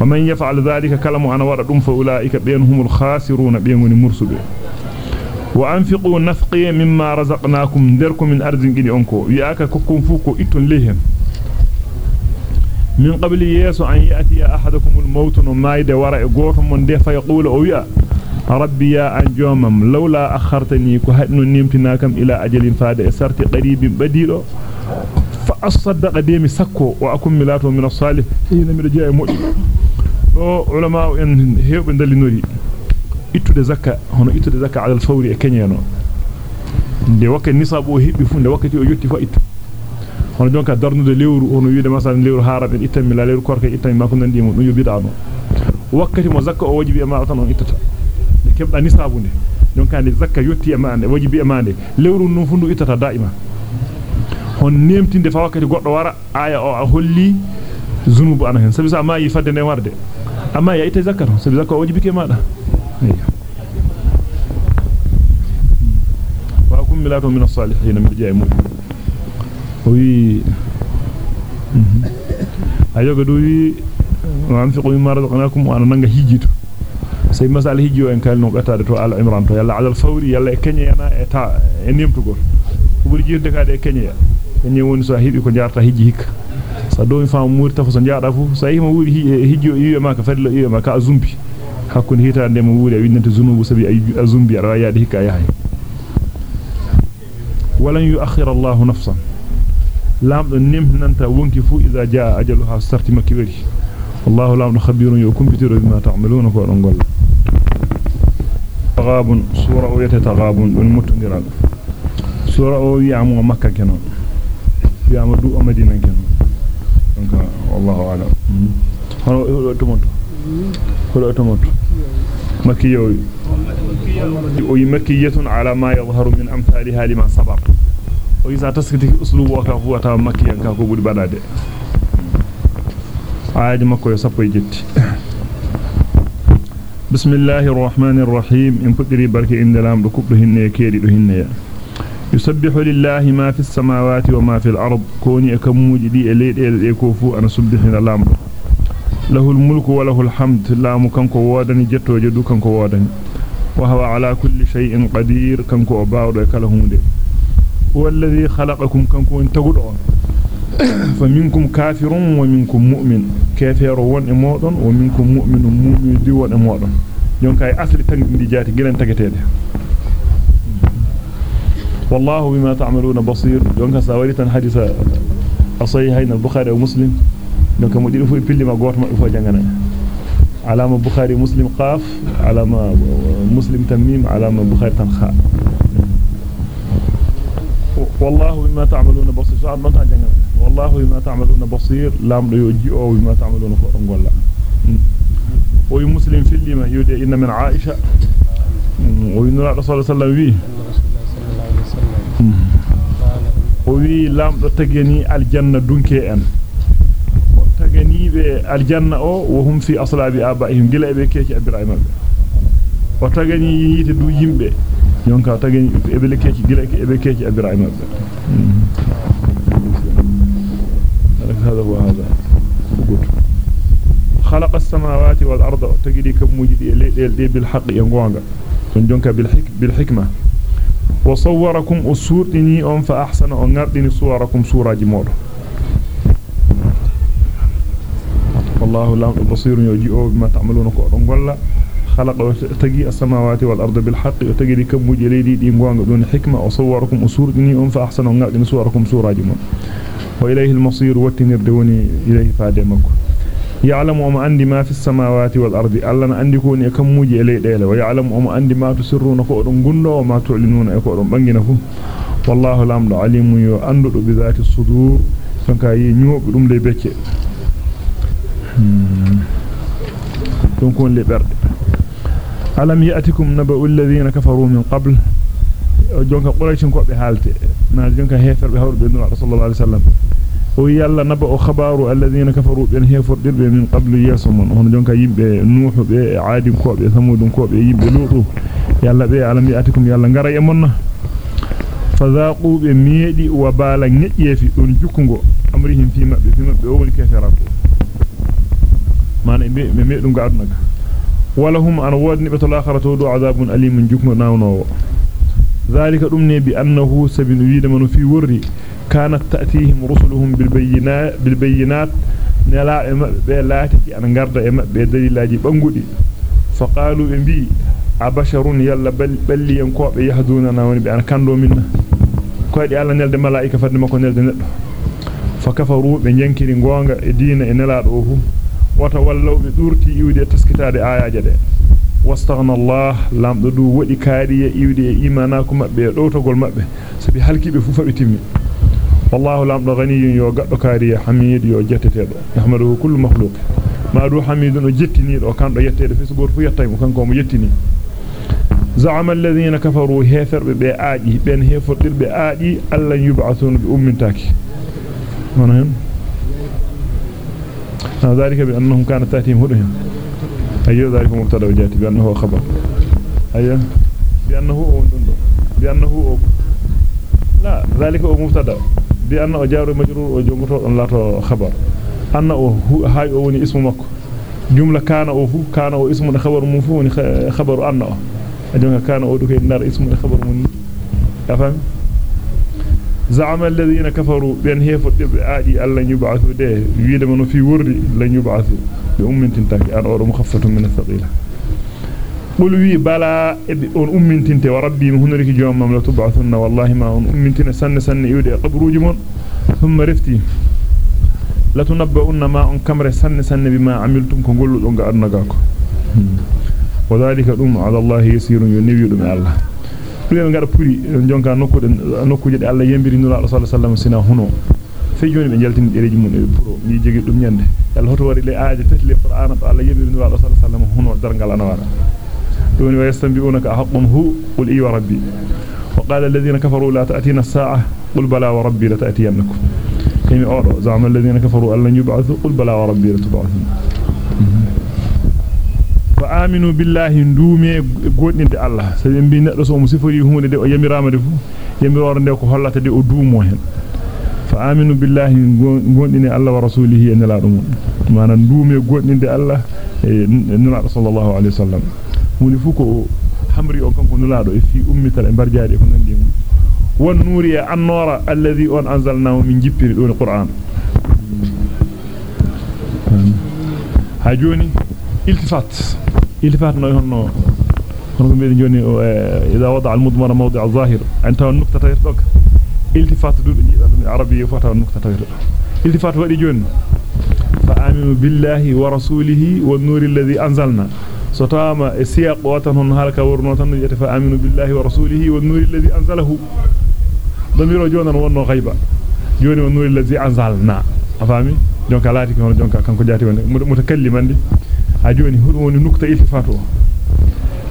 ومن يفعل ذلك كلام أنا ورد فأولئك بينهم الخاسرون بينهم المرسلين وأنفقوا نفقي مما رزقناكم دركم من أرض جني أنكو وياك ككم فوكو إتن لهم من قبل يسوع أن يأتي أحدكم الموت وما يد وراء قوتهم من دفع أو يا ربي يا أنجومم لولا أخرتني كهدن نمتناكم إلى أجل فاد سرت قريب بديل فأصدق ديمي سكو وأكون ملاته من الصالح إذا مرجع مؤمن. Dalinori ittude zakka hono ittude zakka ala al-fawri e kenyeno de wakkati nisabu hebbi fu de wakkati o yotti fa ittu hono jonka darnude lewru hono wiide masalan lewru harabe ittan mi la lewru korke ittan ma ko nandi mo dum yobida no wakkati mo zakka o wajibi e ma tan on ittata de kebda nisabu de jonka de zakka yotti e ma ande wajibi e ma de lewru no fundu ittata daima hon nemtinde fa wakkati goddo wara aya o a holli zunubu ana hen sabi sa ma yi fadde ne warde amma ya itta zakka sabi zakka wajibi ke mada wa akum milatu min as-salihin min ja'i mu'min wi ayoga do wi wa anfiqu mimma razaqnakum wa ananga hijito sey masal hijjo en kalno gatade to al imran to yalla al fawri yalla e kenya yana e ta e nemtugol ko buri jirde kaade e kenya kenya woni so hibi ko jarta hijji hikka sa do mi fam murta fo so jaada fu sa yima wuri hijjo yiwe ma ka fadlo yiwe ma ka azumbi hakkunde hitande mo wuri winnante zunubu sabi azumbi ara yaade hikka yahay walan yu'akhkhira Allahu nafsan lamdo nimnanta wonki fu idha jaa ajaluha sarti makki wari wallahu lamdo khabirun yukumpitiru bima ta'maluna ko don golla taghabun sura o yata taghabun don mutundiral sura o wi'amu makka kenon wi'amu du o madina kenon liman sabar o isa taskiti uslubu o ka fu ata makkiyan ka ko budi badade aaji makko yo sappo e jetti bismillahir rahmanir rahim in fudiri barke indalam do kubdo hinne keedi do hinne ya يسبح لله ما في السماوات وما في الأرض. كوني أكموج دي أليد أليد يكوفو أنا سبحنا الله. له الملك وله الحمد. لا مكنك وادني جت وجدو كنك وادني. وهو على كل شيء قدير. كنك أبارد كلهم دي هو الذي خلقكم. كنك وانت فمنكم كافر ومنكم مؤمن. كافر وان ومنكم مؤمن مؤمن دي وان يونكاي اصلي تانغي دي جاتي. غيلن تاغيتيدي والله بما تعملون بصير. يونكا ساوريتان حديث اصحيحين البخاري ومسلم دونك مودي فو بيلي ما غوت ما فو جانغانا علامه بخاري مسلم قاف علامه مسلم تميم علامه بخاري تنخاء. والله بما تعملون بصير. سؤال ما تجنن والله بما تعملون بصير. لام دو يجي أو بما تعملون كو غولا وي مسلم في لما يودي إن من عائشة. وي نرا رسول الله صلى الله عليه وسلم وي لام دو تغني الجنه دونكي ان تغني به الجنه أو وهم في اصلاب ابائهم gila be keci abiraima be o tagani yite du yimbe yonka tageni ebele keci gila ebe keci abiraima be هذا هو هذا فقط خلق السماوات والأرض وتجدي كموجدي دي بالحق ينغونغا تنجونك بالحك بالحكمة وصوركم أسورتني أم فأحسن أنغردني صوركم سورة جمود والله لا بصير يجيء بما تعملون كورن غلا خلق تجي السماوات والأرض بالحق وتجدي كموجدي دي غونغا دون حكمة. وصوركم أسورتني أم فأحسن أنغردني صوركم سورة جمود وإليه المصير وتنر دوني إليه فادمك يعلم أم عندي ما في السماوات والأرض. ألا عندي كوني كموجي إليه ديلا ويعلم أم عندي ما تسرون كؤدن قندو وما تعلنون كؤدن بنجنكم والله لامد عليم يو أندو بذات الصدور. فانكا ينيوب دم لي بيكي. دون كون لي برد. ألم يأتكم نبأ الذين كفروا من قبل؟ jonka quraysh ko be halte na jonka hefer be hawrbe no sallallahu alaihi ويلا نبأ خبار الذين كفروا بين هفر دير من قبل يسوم هون جونكا ييمبه نوح بي عاد كوب ثمود كوب ييمبه لوط. يلا بي علم ياتكم يلا غرا يمن فذاقوا بميدي وبال نجيفي دون جوكغو أمرهم في مب في مب أول كثرات ما نبي ميدون غاد نغا ولهم أن ودني بتلاخرته دو عذاب أليم جوكنا ناونو ذلك دمني بأنه سبن ويدمن في وري. كانت تأتيهم رسلهم بالبينات بالبينات. نلا بلاتي أن غرد بدليلاجي بانغودي فقالوا إن بي أبشر يلا بل بل ينكوب يهدوننا وني بأن كاندو منا كويدي الله نلد ملائكة فد مكو نلد ندو فكفروا بنجنكري غونغا دين إن لا دو وتولوا بدورتي يودي تسكتade ayaje de واستغنى الله لام دو ودي كاري يودي ايمانكم مبه دوتogol mabbe sabi halkibe fu fabitimi والله لام غني يو غدو كاري حميد يو جتتيدو يحمده كل مخلوق. ما دو حميد نو جتني دو كان دو fi sugor fu yettay mo kanko mo yettini زعم الذين كفروا هيفر بي aaji ben hefordir be aaji alla yub'athun bi ummintaki manhum ذلك بأنهم كانت تأتيهم هدهم أيوة ذلك مبتدأ وجاتي. بأنه خبر. أيوة بأنه هو بأنه هو. لا ذلك هو مبتدأ. بأنه جار مجرور وجمهور لا خبر أنه هاي أوني اسم مكو جملة كان أو هو كان أو اسم خبر مفهوم خبر أنه أجمع كان أو دوكي النار اسم خبر من أفهم زعم الذين كفروا بأن هي فتب آدي ألا يبعثوا ده يويد منه في ورد لن يبعثوا بأم تنتاكي أن أورو مخفة من الثقيلة قل وي بلا أن أم تنتي وربي مهنرك جوام لا تبعثن والله ما أم تنتي سن سن يودي قبروج من ثم رفتي لا تنبؤن ما أن كمر سن سن بما عملتم كنقول لهم أرنقاكم وذلك الأم على الله يسير ينبي من الله nokkuje de Allah yembiri nura sallallahu alaihi wasallam sina huno fe joni be jaltini dereji mun e puro ni jogi dum nyande Allah hoto wari le aaje tati le qur'ana to Allah yembiri nura sallallahu alaihi wasallam huno dargal ana wara دون ويستنبئونك أحقهم هو؟ قل إيوه إي وربي وقال الذين كفروا لا تأتينا الساعة. قل بلى وربي لتأتينكم. يعني كم أرى زعم الذين كفروا أن يبعثوا. قل بلى وربي لتبعثون فآمنوا بالله ندومي قوتين دي الله. سيدين بينا رسو مصفر يهون دي ويامرام دي يامرار دي وكهلة دي ودوموهن فآمنوا بالله قوتين دي الله ورسوله أن لا رمون معنى ندومي قوتين دي الله إيه، نرى صلى الله عليه وسلم. E hunde fu hamri on kanko nulaado e fi ummital e barjaade ko nandi mum won nuri an-nura alladhi on anzalnahu min jippiri do al-qur'an ha joni iltifat iltifat no honno hono be joni idha wada al-mudmara mawdi' al-zahir anta an-nuqta tayrtok iltifat du jida dum arabiyya fata an-nuqta tayrtok iltifat wadi joni fa aminu billahi wa rasulihi wan-nuri alladhi anzalna ستاما سياقواتن هلك ورنوتن يتفا آمنوا بالله ورسوله والنور الذي أنزله ضميرو جونا ونو غيبا جوني والنور الذي أنزلنا أفهمي؟ جونك لاتك هنا جونك كنكو جاتي واني متكلم عندي أجوني هنواني نكتة إلتفاتو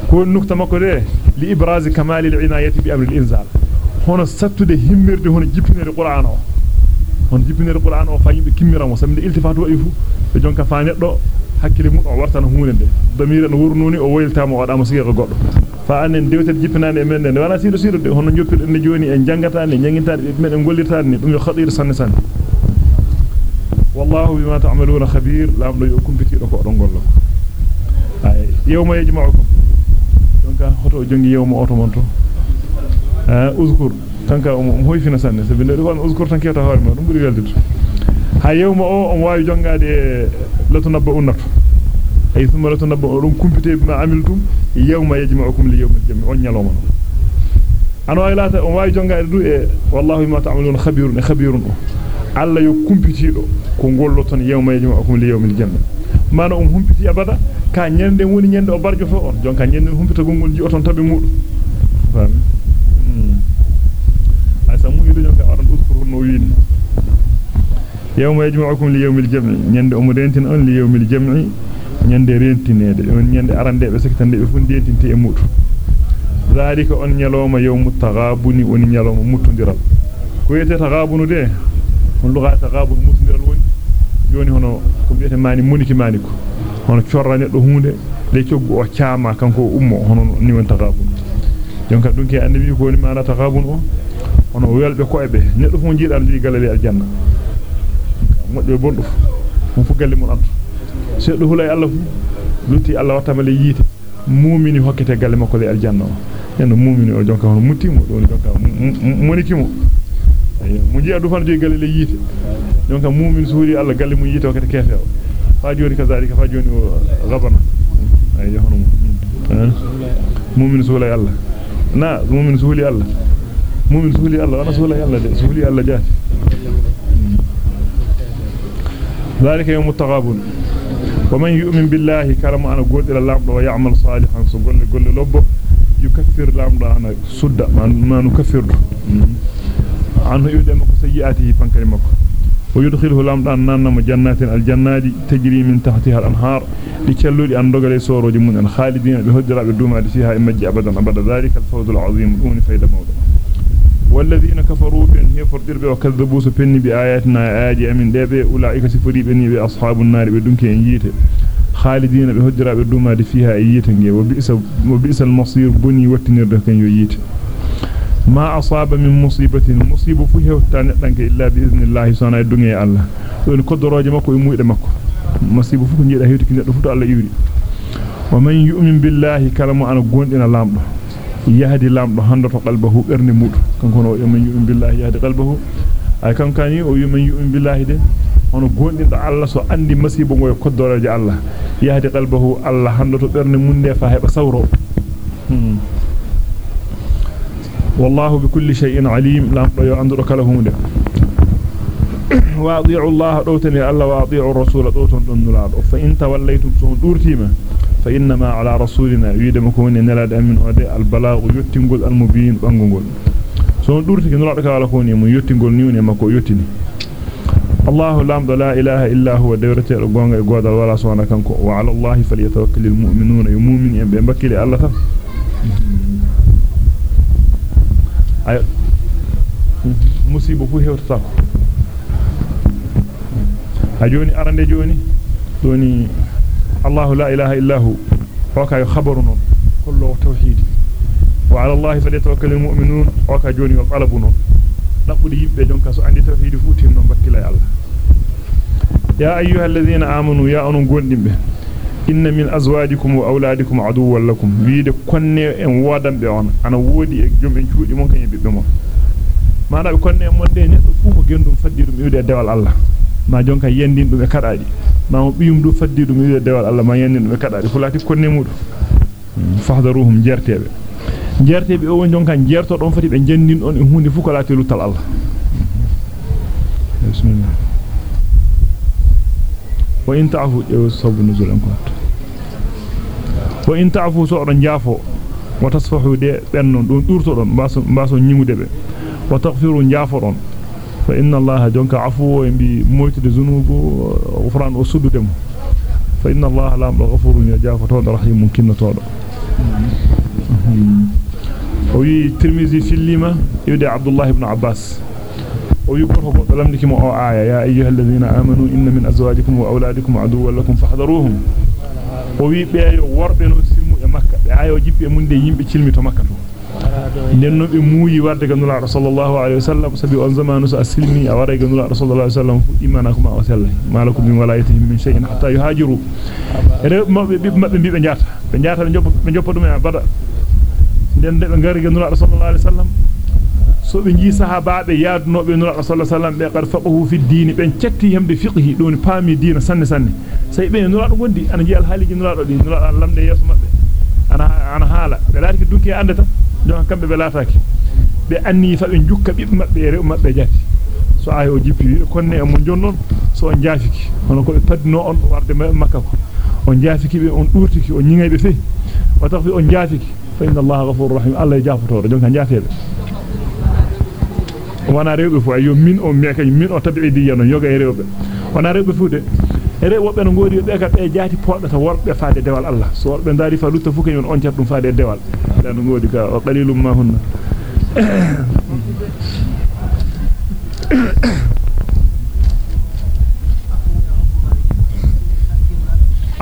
كون نكتة مكوري لإبراز كمال العناية بأمر الإنزال هنا ستو همير دي هنا جيبني لقرآنه hono jippinede qur'an o fa yimbe kimmiramo samde iltifatu wadi fu be jonka fa neddo hakkile mun o wartana huunde de damira no wurnuni o woyltama o wadama siga goddo fa anen dewtel jippinande e men ne wala sido sido de hono joppirde ne joni en jangataande nyangintade be men gollirtaade dum yo khadir sanne والله بما تعملون خبير لا أمر يكون بتيرو كو دون غولو اي يوم يجمعكم دونك هوتو جونغي يوم اوتو مونتو ا اذكر tanka um hoyfina sanne sabi ne don uzkur tan kewta hoore ma dum buri weldito ha yewma o on waawi jongade latunabba unnatu ay thumma latunabba dum kumpite bima amiltum yawma yajma'ukum li yawmil jami' on nyaloma ano ay lata on waawi jongade du e wallahu bima ta'maluna khabirun khabirun alla yo kumpitido ko gollo ton yawma yajma'ukum li yawmil jam'i mana um humpiti abada ka nyande woni nyande o barjo to on jonka nyande humpita gongol ji oton tabe mudum fami jam'i nyande rentinede on nyande arande be sekitande be fu dentinte e mudum zalika on nyaloma yawmut taghabuni woni nyaloma muttondiral ko yete taghabunu de on luga taghabun muttondiral woni joni hono ko biete mani moniki mani ko hono ciorra neddo hunde le cioggu o caama kanko ummo hono ni won taghabun jonka dunki annabi ko ni mana taghabun o hono welbe ko ebe neddo fu jiidal di galale aljanna moddo bondu fu fu galle mun antu seddo hulay Allah fu lutti Allah wattama le yite mu'mini hokkete galle makko le aljanna en mu'mini o jonka hono mutimo do jonka moniki mo mo jiya du fan joy galle le yite jonka mu'min suuri Allah galle mu yite hokkete kefe o fa joni kazalika fa joni gabana ay hono mu'min suulay Allah na mu'min suuli Allah mu'min suuli Allah wana suulay Allah de suuli Allah jati ذلك يوم التغابن ومن يؤمن بالله كرم أنا قول إلى اللعب ويعمل صالحا سقول قول لبه يكفر لعب أنا سد ما نكفر عنه يودم سيئاته فانكرمك ويدخله لعب أن نام جنات الجنات تجري من تحتها الأنهار لكلوا لأن رجل سوروج من خالدين بهدر بدوما فيها إمجي أبدا أبدا ذلك الفوز العظيم دون فايدة موضع والذين كفروا بأن هي فردر بي وكذبوا سبني بآياتنا آجي أمين. دابي أولئك سفري بني بأصحاب النار بدونك ينجيت خالدين بهجرة بدوما دي فيها أييتن وبئس, وبئس المصير بني واتنر دكن يجيت. ما أصاب من مصيبة. مصيبة فيه وتانتنك إلا بإذن الله سبحانه الدنيا الله. وإن قدر مكو يموئد مكو. مصيبة فيه نجيد هيوتك نتفوت الله ومن يؤمن بالله كلام أنا قوندنا لامده yahdi lamdo handoto qalbahu berne mudu kanko no yaman yu'min billahi yahdi qalbahu ay kankani o yaman yu'min billahi de hono gondindo Allah so andi masibo ngoy koddoreje Allah yahdi qalbahu Allah handoto berne munde fa heba sawro shay'in alim lamdo yo andudo kala hunde wa ati'u Allah dawtani Allah wa ati'u ar-rasul dawton don nulaado fa in tawallaytum so durtima فإنما على رسولنا يدم كون نلاد أمين أدي البلاغ يتنقل المبين بانقل سون دورتك نلاد كالا كوني من يتنقل نيوني مكو يتني الله لام لا إله إلا هو دورته الغونغ غودا ولا سوانا كانكو. وعلى الله فليتوكل المؤمنون. يمؤمن يم بكلي الله تا. أي مصيبة فو هewtata a joni arande joni doni الله لا إله إلا هو. وكا خبرنا كله توحيد. وعلى الله فليتوكل المؤمنون. وكا جوني وطلبنا نقول يبقى جونكا سو عندي توحيد فوتين نون بكلا الله. يا أيها الذين آمنوا يا أنو به إن من أزواجكم وأولادكم عدوا لكم. كوني en wodambe on ana wodi e jom en cuudi mon kany bibbe mon mana be konne mon de neddo fu mo gendum faddi ma jonka yendin dum e kadaadi ma mo biyum du faddi dum wiide dewal Allah ma yendin dum e kadaadi fulati konne mudum fahdaruhum jertebe jertebe o jonka jerto don fati be jendin on e hunde fu ko lati lutal Allah bismillah wa in ta'fu sabu nuzulan kunt wa in ta'fu don jafo wa tasfahu de bennon don durto don baso baso nyimude be wa taghfiru jafo don فإن الله جونك عفو إنبي موت لزنوك وفران وصد دم فإن الله لا يا يجاف طول رحيم ممكن طول وي ترمزي في الليمة يودي عبد الله بن عباس. ويقول هو لم نكم آية. يا أيها الذين آمنوا إن من أزواجكم وأولادكم عدوا لكم فحذروهم وي بأي ورد نسلم يا مكة. بأي وجب يمون دي يمبي تلمي تمكتهم ganula sallallahu alaihi wasallam sabi on zamanu sa aslimi a wara ganula sallallahu alaihi wasallam fu imana kuma o sella malakum min walayatihim min shay'in hatta yuhajiru re mabbe bi mabbe bi be jaata be jaata be joppo be joppo dum e bada den de be ngari ganula sallallahu alaihi wasallam so be ji sahabaabe yaadunobe nura sallallahu alaihi wasallam be qad faqahu fi din ben cetti hemde fiqhi don paami diina sanne sanne say be nura do gondi ana ji al haliji nura do di nura lamde yeso mabbe ana ana hala be laati dunki andata don kambe be laataaki be anni fa be jukka bibbe mabbe rew mabbe jati so ay o jippi konne e mo jonnon so on jaafiki hono ko be paddino on warde makka ko on jaafiki be on durtiki on nyingaybe fe o tax fi on jaafiki fa inna allaha ghafurur rahim allah e jaafoto jonka jaafebe wana rewbe fu ayo min o mi kany min o tabiidi yano yoga e rewbe wana rewbe fu de ere wobbe no ngodi be ka be jaati poddata worbe faade dewal Allah so worbe ndari fa lutta fu kany on cer dum faade dewal dan ngodi ka o qalilum ma hunna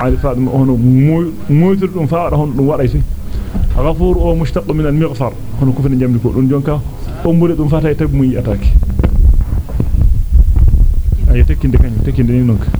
عارف فاطم هنا مويتر دum faada hon dum wadaysi غفور أو مشتق من المغفر هنا كفن جامدي ko dun jonka ombude dum fata e tabi muy attaque ay tekkinde kany tekkinde ni nonka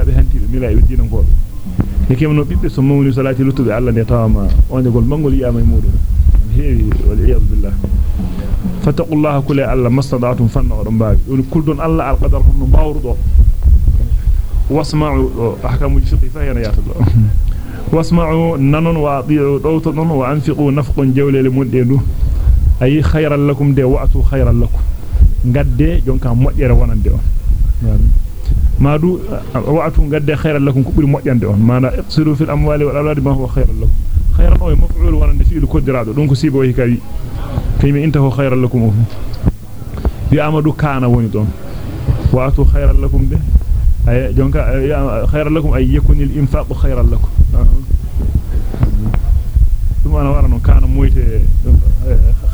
hey milabe hantibe milabe dinan ko ne kemno bibbe so mawni salati luttube Allah ne tawama onde gol mangol yama mudum heewi wal iyad billah fattaqullaha kula alla mastada'tum fanna o don baabi on kuldon alla al qadar hono mawrudo wasma'u ahkamu fiqhi fa yana yatado wasma'u nanon wa ati'u dawto non wa anfiqu nafqan jawlele mudde du ay khayran lakum de wa'tu khayran lakum gadde jonka modjere wonande on madu wa'tu gadde khayran lakum ko buri modjande on mana iqsiru fil amwali wal awladi ma huwa khayran lakum khayran o maf'ul wonande fi'lu koddirado don ko sibo hikawi kaymi intahu khayran lakum bi amadu kana woni don wa'tu khayran lakum de ay jonka khayran lakum ay yakuni al infaq khayran lakum ثم أنا ورا كان مويت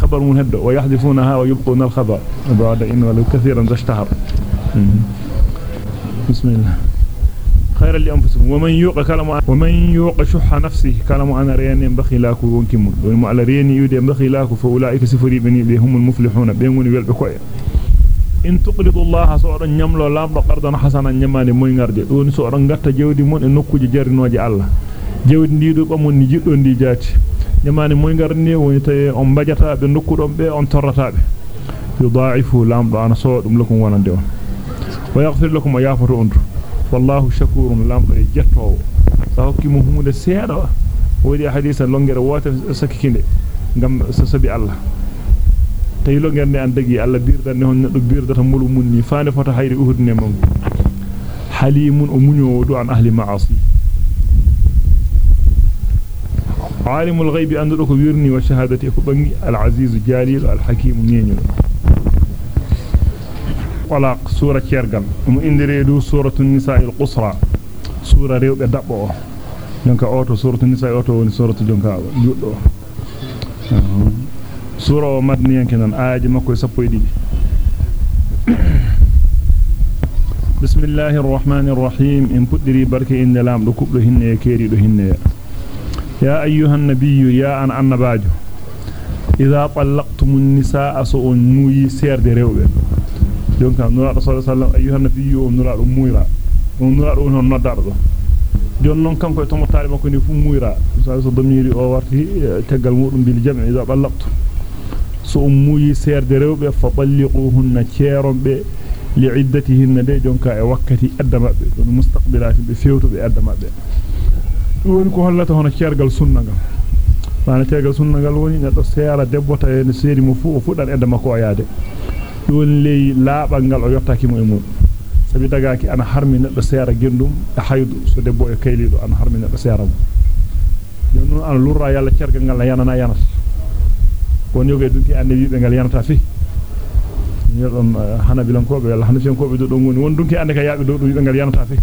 خبر من هدو ويحذفونها ويبقون الخبر بعد إن ولو كثيرا اشتهر بسم الله. خير لانفسهم ومن يوق كلام ومن يوق شح نفسه كلام أنا رين بخي لاك ونكم ولم على رين يود بخي لاك فأولئك سفري بني بهم المفلحون. بين ويل بكوي إن تقرض الله صورا نملو لام قرضا حسنا نمان موي غاردي دون صورا غاتا جودي مون نوكو جارنوجي الله. جودي دي دو بامون ني جودون دي جاتي نمان موي غارني وني تاي اون باجاتا بي نوكو دوم بي اون تورتا بي يضاعف لام أنا صودم لكم ويغفر لكم ما يغفر عنده والله شكور لام جتو. ساوكي مهمود سيادة. ودي حديثة لنجر واتف سككيني غم سسبي الله. تي لنجر ني أندقي. الله بيرده نهون نقل بيرده مولو مني. فاني فتح حيري أهد نمو حليم أمنيو ودو عن أهل معاصي. عالم الغيب أندلوك بيرني وشهادتي. العزيز الجليل الحكيم نينيو. طلاق سورة كيرغال ام اندريدو سورة النساء القصرى سورة ريوب دبو دونك اوتو سورة النساء اوتو وني سورة جونكا جودو سورة مدنيا كنان آية مكو سبو يدي بسم الله الرحمن الرحيم إن بدري بركة إن لام لكبر هن كيري هن يا أيها النبي يا أن النباجو إذا طلقتم النساء سوء نوي سير دي ريوبه donc nura rasul sallallahu ayyuhan nabiyyu nura dum muira on nura dum non noddardo jon non kanko e tomotare makko ni fu muira so so domiri o warti tegal mudum bil jam'i idha ballaqtu so um muyi serde rewbe fa balliquhunna ceerombe li iddatihinna de jonka e wakkati adda mabbe don mustaqbilati be fewtobe adda mabbe woni ko hollata hono ceergal sunna ngal bana ceergal sunna ngal woni neddo seera debbo ta en seeri mo fu o fudan edda makko o yaade ley laabal ngal o yottaki mo e mum sabi dagaaki ana harmi neddo seera gendum e haydu so debbo e kaylido ana harmi neddo seera mo don non ana lurra yalla cergal ngal yanana yanata won yoge dunki ande wiibe ngal yanata fi yodon hanabilankobe walla hanafiyankobe do don woni won dunki ande ka yaabe do do wiibe ngal yanata fi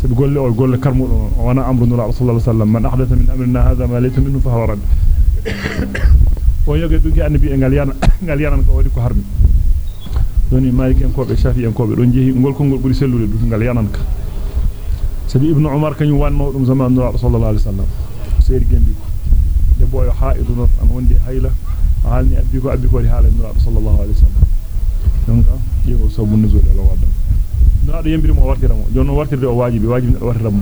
sabi golle o golle karmudo wana amru nura sallallahu alaihi wasallam man ahdatha min amrina hadha ma laysa minhu fa huwa rad won yoge dunki ande bi ngal yana ngal yanan ko wadi ko harmi doni maliken ko be shafi'en ko be don jehi ngol kongol buri sellude dum ngal yananka sabi ibnu umar kanyum wanno dum zaman nura sallallahu alaihi wasallam seeri gendi ko de boyo haidun an wondi hayla halni abbi ko abbi ko di haala nura sallallahu alaihi wasallam donc yewo sabu nuzul ala wadda no do yembiri mo wartira mo jonno wartirde o wajibi wajibi wartira mo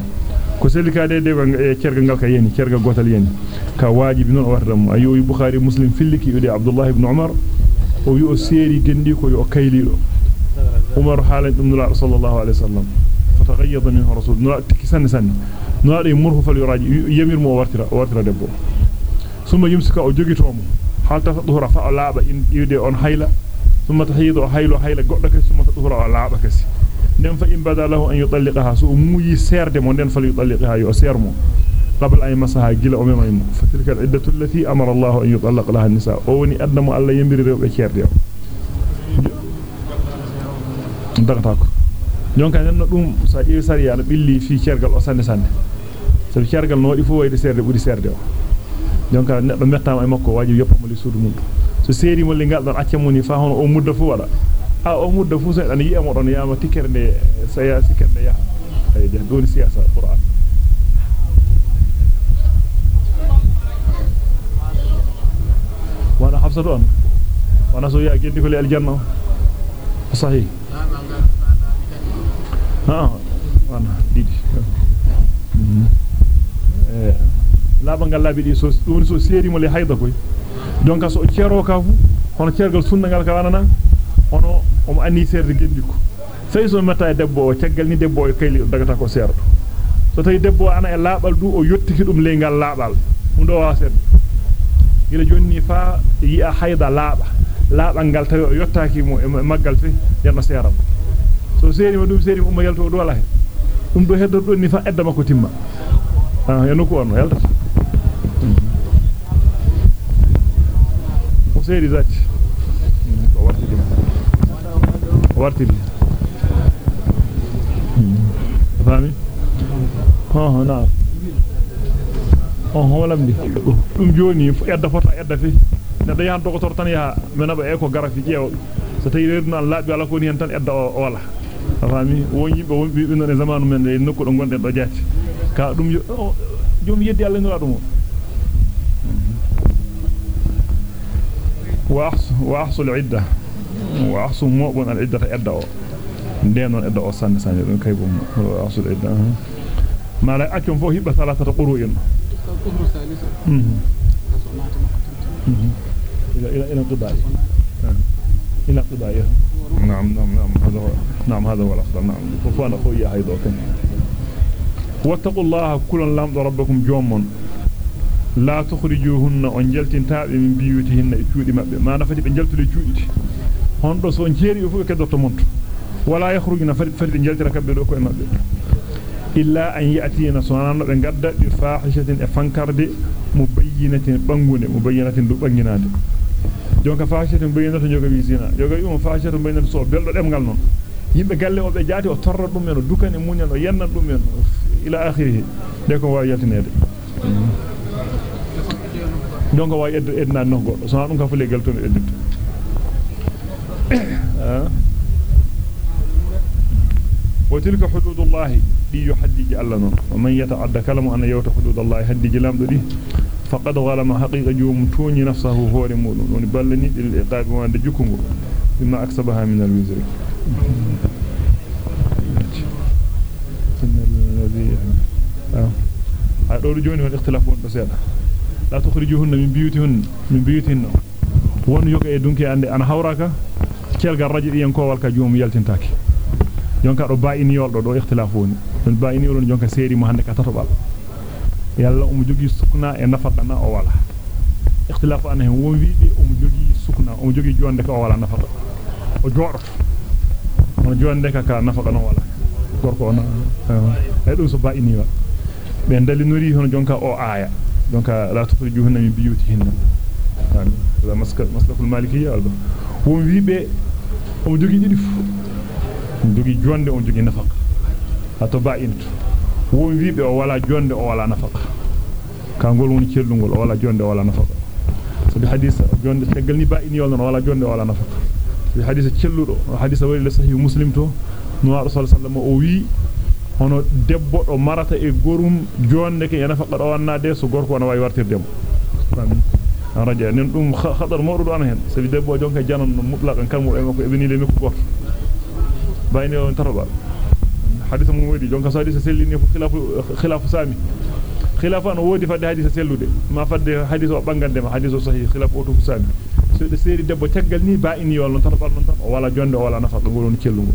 ko selikade de e cergal gal ka yeni cergal gotal yeni ka wajibi non wartira mo ayu bukhari muslim filliki yudi abdullah ibn umar ويو سيري غندي كو يو كايليدو عمر حالن ابن الله صلى الله عليه وسلم فتغيض منه رسول الله تكسن سن نار يمره فليراجي يمر مو ورترا ورترا دبو ثم يمسك أو جوغيتوم حتى تظهر فلاب ان يدي اون هايلا ثم تحيض هايلو هايلا غدك ثم تظهر لاب كسي نم فان بدا له ان يطلقها سو موي سيردمو نن فليطلقها يو سيرمو قبل أي مسها جل أمي ما يموت فتلك العدة التي أمر الله أن يطلق لها النساء أوني أدم ألا ينبري ريوك أكيار ديو دغتاك نيون كان ينبري أم ساجي ساري يعني بلي في كيرغل أسان نسان سبي كيرغل نوري فو ويدي سير ويدي سير ديو نيون كان نبري مقتام أي مكو واجب يبهم لي سود مدو سو سيري مولي نغال دان أتموني فاهم أم مدو فو ولا أه أم مدو فو سيد أني يأمر أني يأمر تكرني سياسي كرني يأمر دون سياسة القرآن hafsatu an wana so ya geddi ko li aljanna sahih ha wana didi eh laba ngal labi di so dum so seri mo le hayda koy donc so ciero ka fu hono ciergal sunna ngal ka wanana hono o mo anni serde gendi ko sey so meta debbo o ceggal ni debbo o kayli dagata ko serdo so tay debbo ana e labal du o yottiki dum le ngal labal dum do wa serde gila jonni fa yi a hayda laba labal ngal tawi o yottaaki mo e maggal fe yerno seram so seri mo dum seri mo mo yalto do wala he dum do heddo do ni fa edda makko timma ah yano ko on yalta o seri zati ko wartidi wartidi fami ha ha na on holamdi dum joni edda fota edda fi neddo yahan dogotor tan ya menaba e ko garafi jeewo so tawi reedu non laabi ala ko ni hen tan edda o wala fami won yimbe won bi non e zamanu men e nokku do gonden do jaati ka dum jom yeddi Allah nura dum واحص واحص العده واحص موبن العده ادى دينون ادى سان سان دون كاي بوم واحص العده ما لا اكم فو هبه ثلاثة قروء إلى انقضاء نعم نعم نعم هذا نعم هذا هو الافضل نعم فوانا خويا هيدو كان واتقوا الله كل لام ربكم جومون la tukhrijuhunna on jaltintaabe min biyutihinna e cuudi mabbe ma nafati be jaltude cuudi hondo so on jeeri fu keddoto monto wala yakhrujuna fadi fadi jaltira kabbe do ko e mabbe illa an ya'tina sunana be gadda bi fahishatin e fankarde mubayyinatin bangune mubayyinatin du banginade jonka fahishatin bayyinata joga wi zina joga wi on fahishatin bayyinata so beldo demgal non yimbe galle o be jaati o torra dum en o dukane munyan o yenna dum en ila akhirih de ko wa yatinede donc way ed edna no goddo so dum ka fu legal ton eddude وتلك حدود الله دي يحدج الله نون. ومن يتعدى كلام أن يوت حدود الله حدج لام دي فقد ظلم حقيقة جوم توني نفسه هو مولون. ونبلني للإقاب وان دجكم بما أكسبها من الوزر الذي هذا جوني والاختلاف والبسيطة لا تخرجوهن من بيوتهن من بيوتهن. won yoga e dunki ande ana hawraka kelgal rajidi en ko walka joom yaltintaaki jonka do baini yoldo do ikhtilaf woni don baini yoldo jonka seeri mo hande ka tatobal yalla um jogi sukna e nafaqana o wala ikhtilaf an hen won wiide um jogi sukna um jogi jonde ka o wala nafaqa o joodo on jonde ka ka nafaqa no wala gorko on ay dum so baini wa be dalinori hono jonka o aya donc la tukhrijuhunna min biyutihinna هذا مسلك مسلك المالكيه alba won wiibe o jogi didi fu jogi jonde on jogi nafaqa hato ba'into won wiibe o wala jonde o wala nafaqa kangol woni cellungol o wala jonde o wala nafaqa sabi hadith jonde tegal ni ba'ini wala wala jonde o wala nafaqa sabi hadith celludo hadith wari le sahih muslim to no rasul sallallahu o wi hono debbo do marata e gorum jonde ke nafaqa do wannade so gorko on way wartirdemo raja nen dum khadar mawdu ana hen sabi debbo jonka janon mutlaqan kalmu e makko ibni le makko goto bayni on tarba khilafu khilafu sami khilafu an wodi fadde hadith sellude ma fadde hadith o bangande ma hadith o sahih khilafu o to fu sami so de seri debbo taggal ni ba ini yol non tarba non tan wala jonde wala nafa ngolon cellugo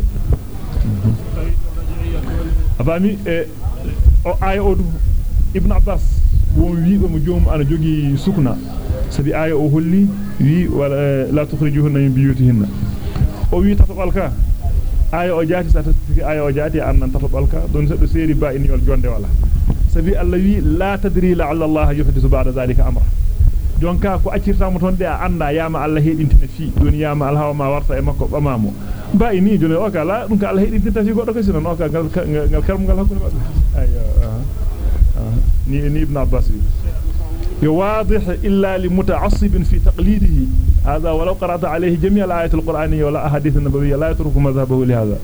afami e o ay o ibn abbas won wiibe mo joom ana jogi sukna sabi aya o holli wi wala la tukhrijuhunna min biyutihinna o wi tatabalka aya o jaati sa tasbiki aya o jaati annan tatabalka don seddo seri ba in yol jonde wala sabi allah wi la tadri la'alla allah yuhdithu ba'da dhalika amra jonka ko accirtamo ton de anda yama allah hedintina fi don yama alhawa ma warta e makko bamamo ba ini jone o kala dum ka allah hedintina fi goddo kasi non o ka gal gal karmugal hakkunde mabbe ayo ni ni ibn abbas واضح إلا لمتعصب في تقليده. هذا ولو قرأت عليه جميع الآيات القرآنية ولا أحاديث النبوية لا يترك مذهبه لهذا.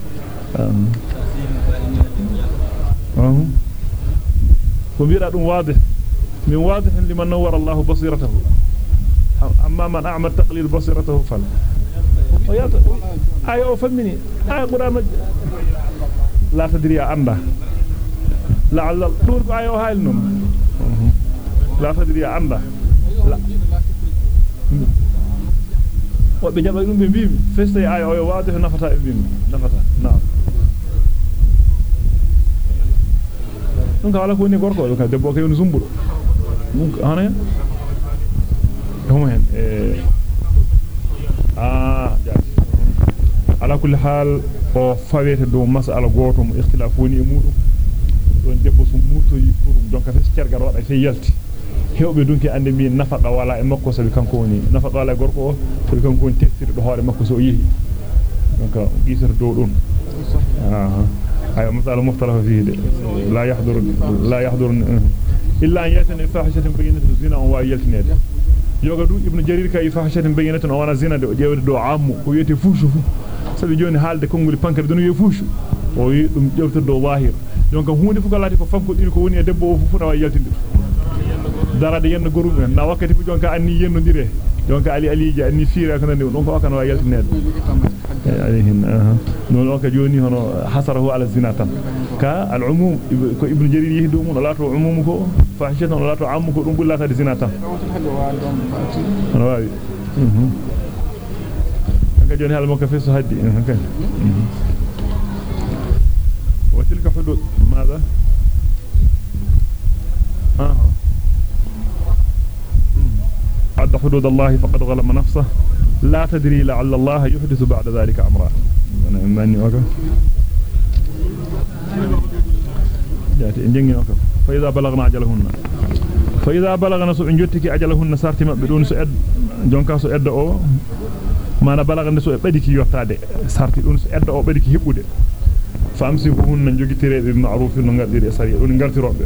وميرا واضح. من واضح لمن نور الله بصيرته. أما من أعمى تقليل بصيرته فلا. آية أفهمني. آية قرآن لا تدري عنده لعل دور آية هاي لا تدري عنده لا e bimi nafata naam dum ka wala ko ni gorko ka debbo kay woni zumbudo dum ana homo hen e ah jaati ala kulli hal o fawete do masala goto mo ikhtilaf woni e mudum don debbo sum murto yi kurum donc fes cergal wada fe yalti hewbe dunki ande mi nafaqa wala e makko sabi kanko woni nafaqa wala gorko o sabi kanko woni teftirdo hoore makko so yehi donc gisata do dum ah ay masala muftalafa fihi de la yahdur la yahdur illa an yatani fahishatin bayyinatin zina wa yaltinede yoga du ibnu jarir kay fahishatin bayyinatin wana zina de jewde do ammu ko yete fushu fu sabi joni halde konguli pankare donu ye fushu o yi dum jewtirdo wahir donc hunde fu ko lati ko fanko diri ko woni e debbo o fu fu na yaltindir darade yenno gorum en na wakkati fu jonka anni yennodire jonka ali aliji anni fiira ko nande don ko wakana wa yaltinede alayhin aha non o ka joni hono hasarahu ala zinatan ka al umum ko ibnu jarir yihdu mun la to umum ko fahishatan la to ammu ko dum bullata de zinatan rawi mhm ka joni hal mo ka fesu haddi kan وتلك حدود ماذا آه. عد حدود الله فقد ظلم نفسه. لا تدري لعل الله يحدث بعد ذلك أمرا. فإذا بلغنا أجلهن. فإذا بلغنا سو انجوتك أجلهن سارتي بدون سؤد جونكا سؤد أو ما بلغنا سو بديك يوتادي. سارتي دون سؤد أو بديك هبودي famsikuhunna jogitireebe ma'ruf no ngadire sari don gartirobe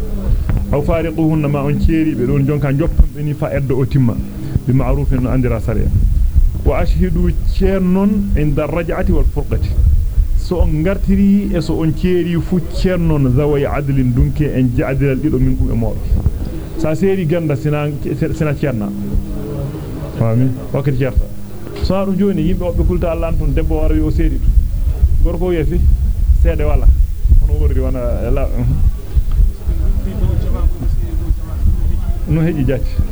aw fariquhunna ma on cieribe don jonka joppambe ni fa furqati so on gartiri e so on cieri fu cernon zaway adlin dunke en ja'dilal dido minkum e mawbe sa seri ganda sina sina cerna fami wakati certa so adu joni yimbe obbe kulta Allah ton debbo waro yo seri gorko yefi seede wala hono worri wana la no heji jati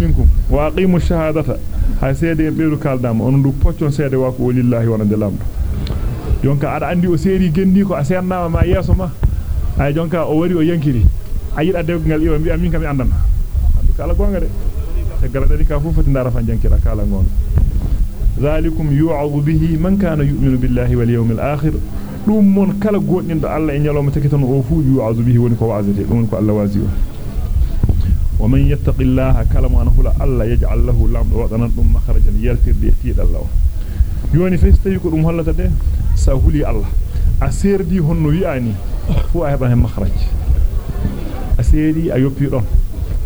minkum wa aqimu shahadata hay seede beeru kaldama on du poccon seede wa ko walillahi wa lamdo jonka ada andi o seeri gendi ko asennama ma yeso ma ay jonka o wari o yankiri ayida dewgal iwa mi amin kam mi andana andu kala gonga de te garadani ka fufati ndara fa jankira kala gonga ذلكم يوعظ به من كان يؤمن بالله واليوم الآخر kala goddindo Allah e nyaloma takitan o fu yu'azu bihi woni ko wa'azete dum ko Allah waziwa ومن يتق الله كلام أنه لا الله يجعل له لام وضنا مخرجا يرتب بيتي الله. يوني فيستيكو دوم هلتا دي ساهولي الله. اسيردي هونو يأني. فو ايبا مخرج. أسيري ايوبي دون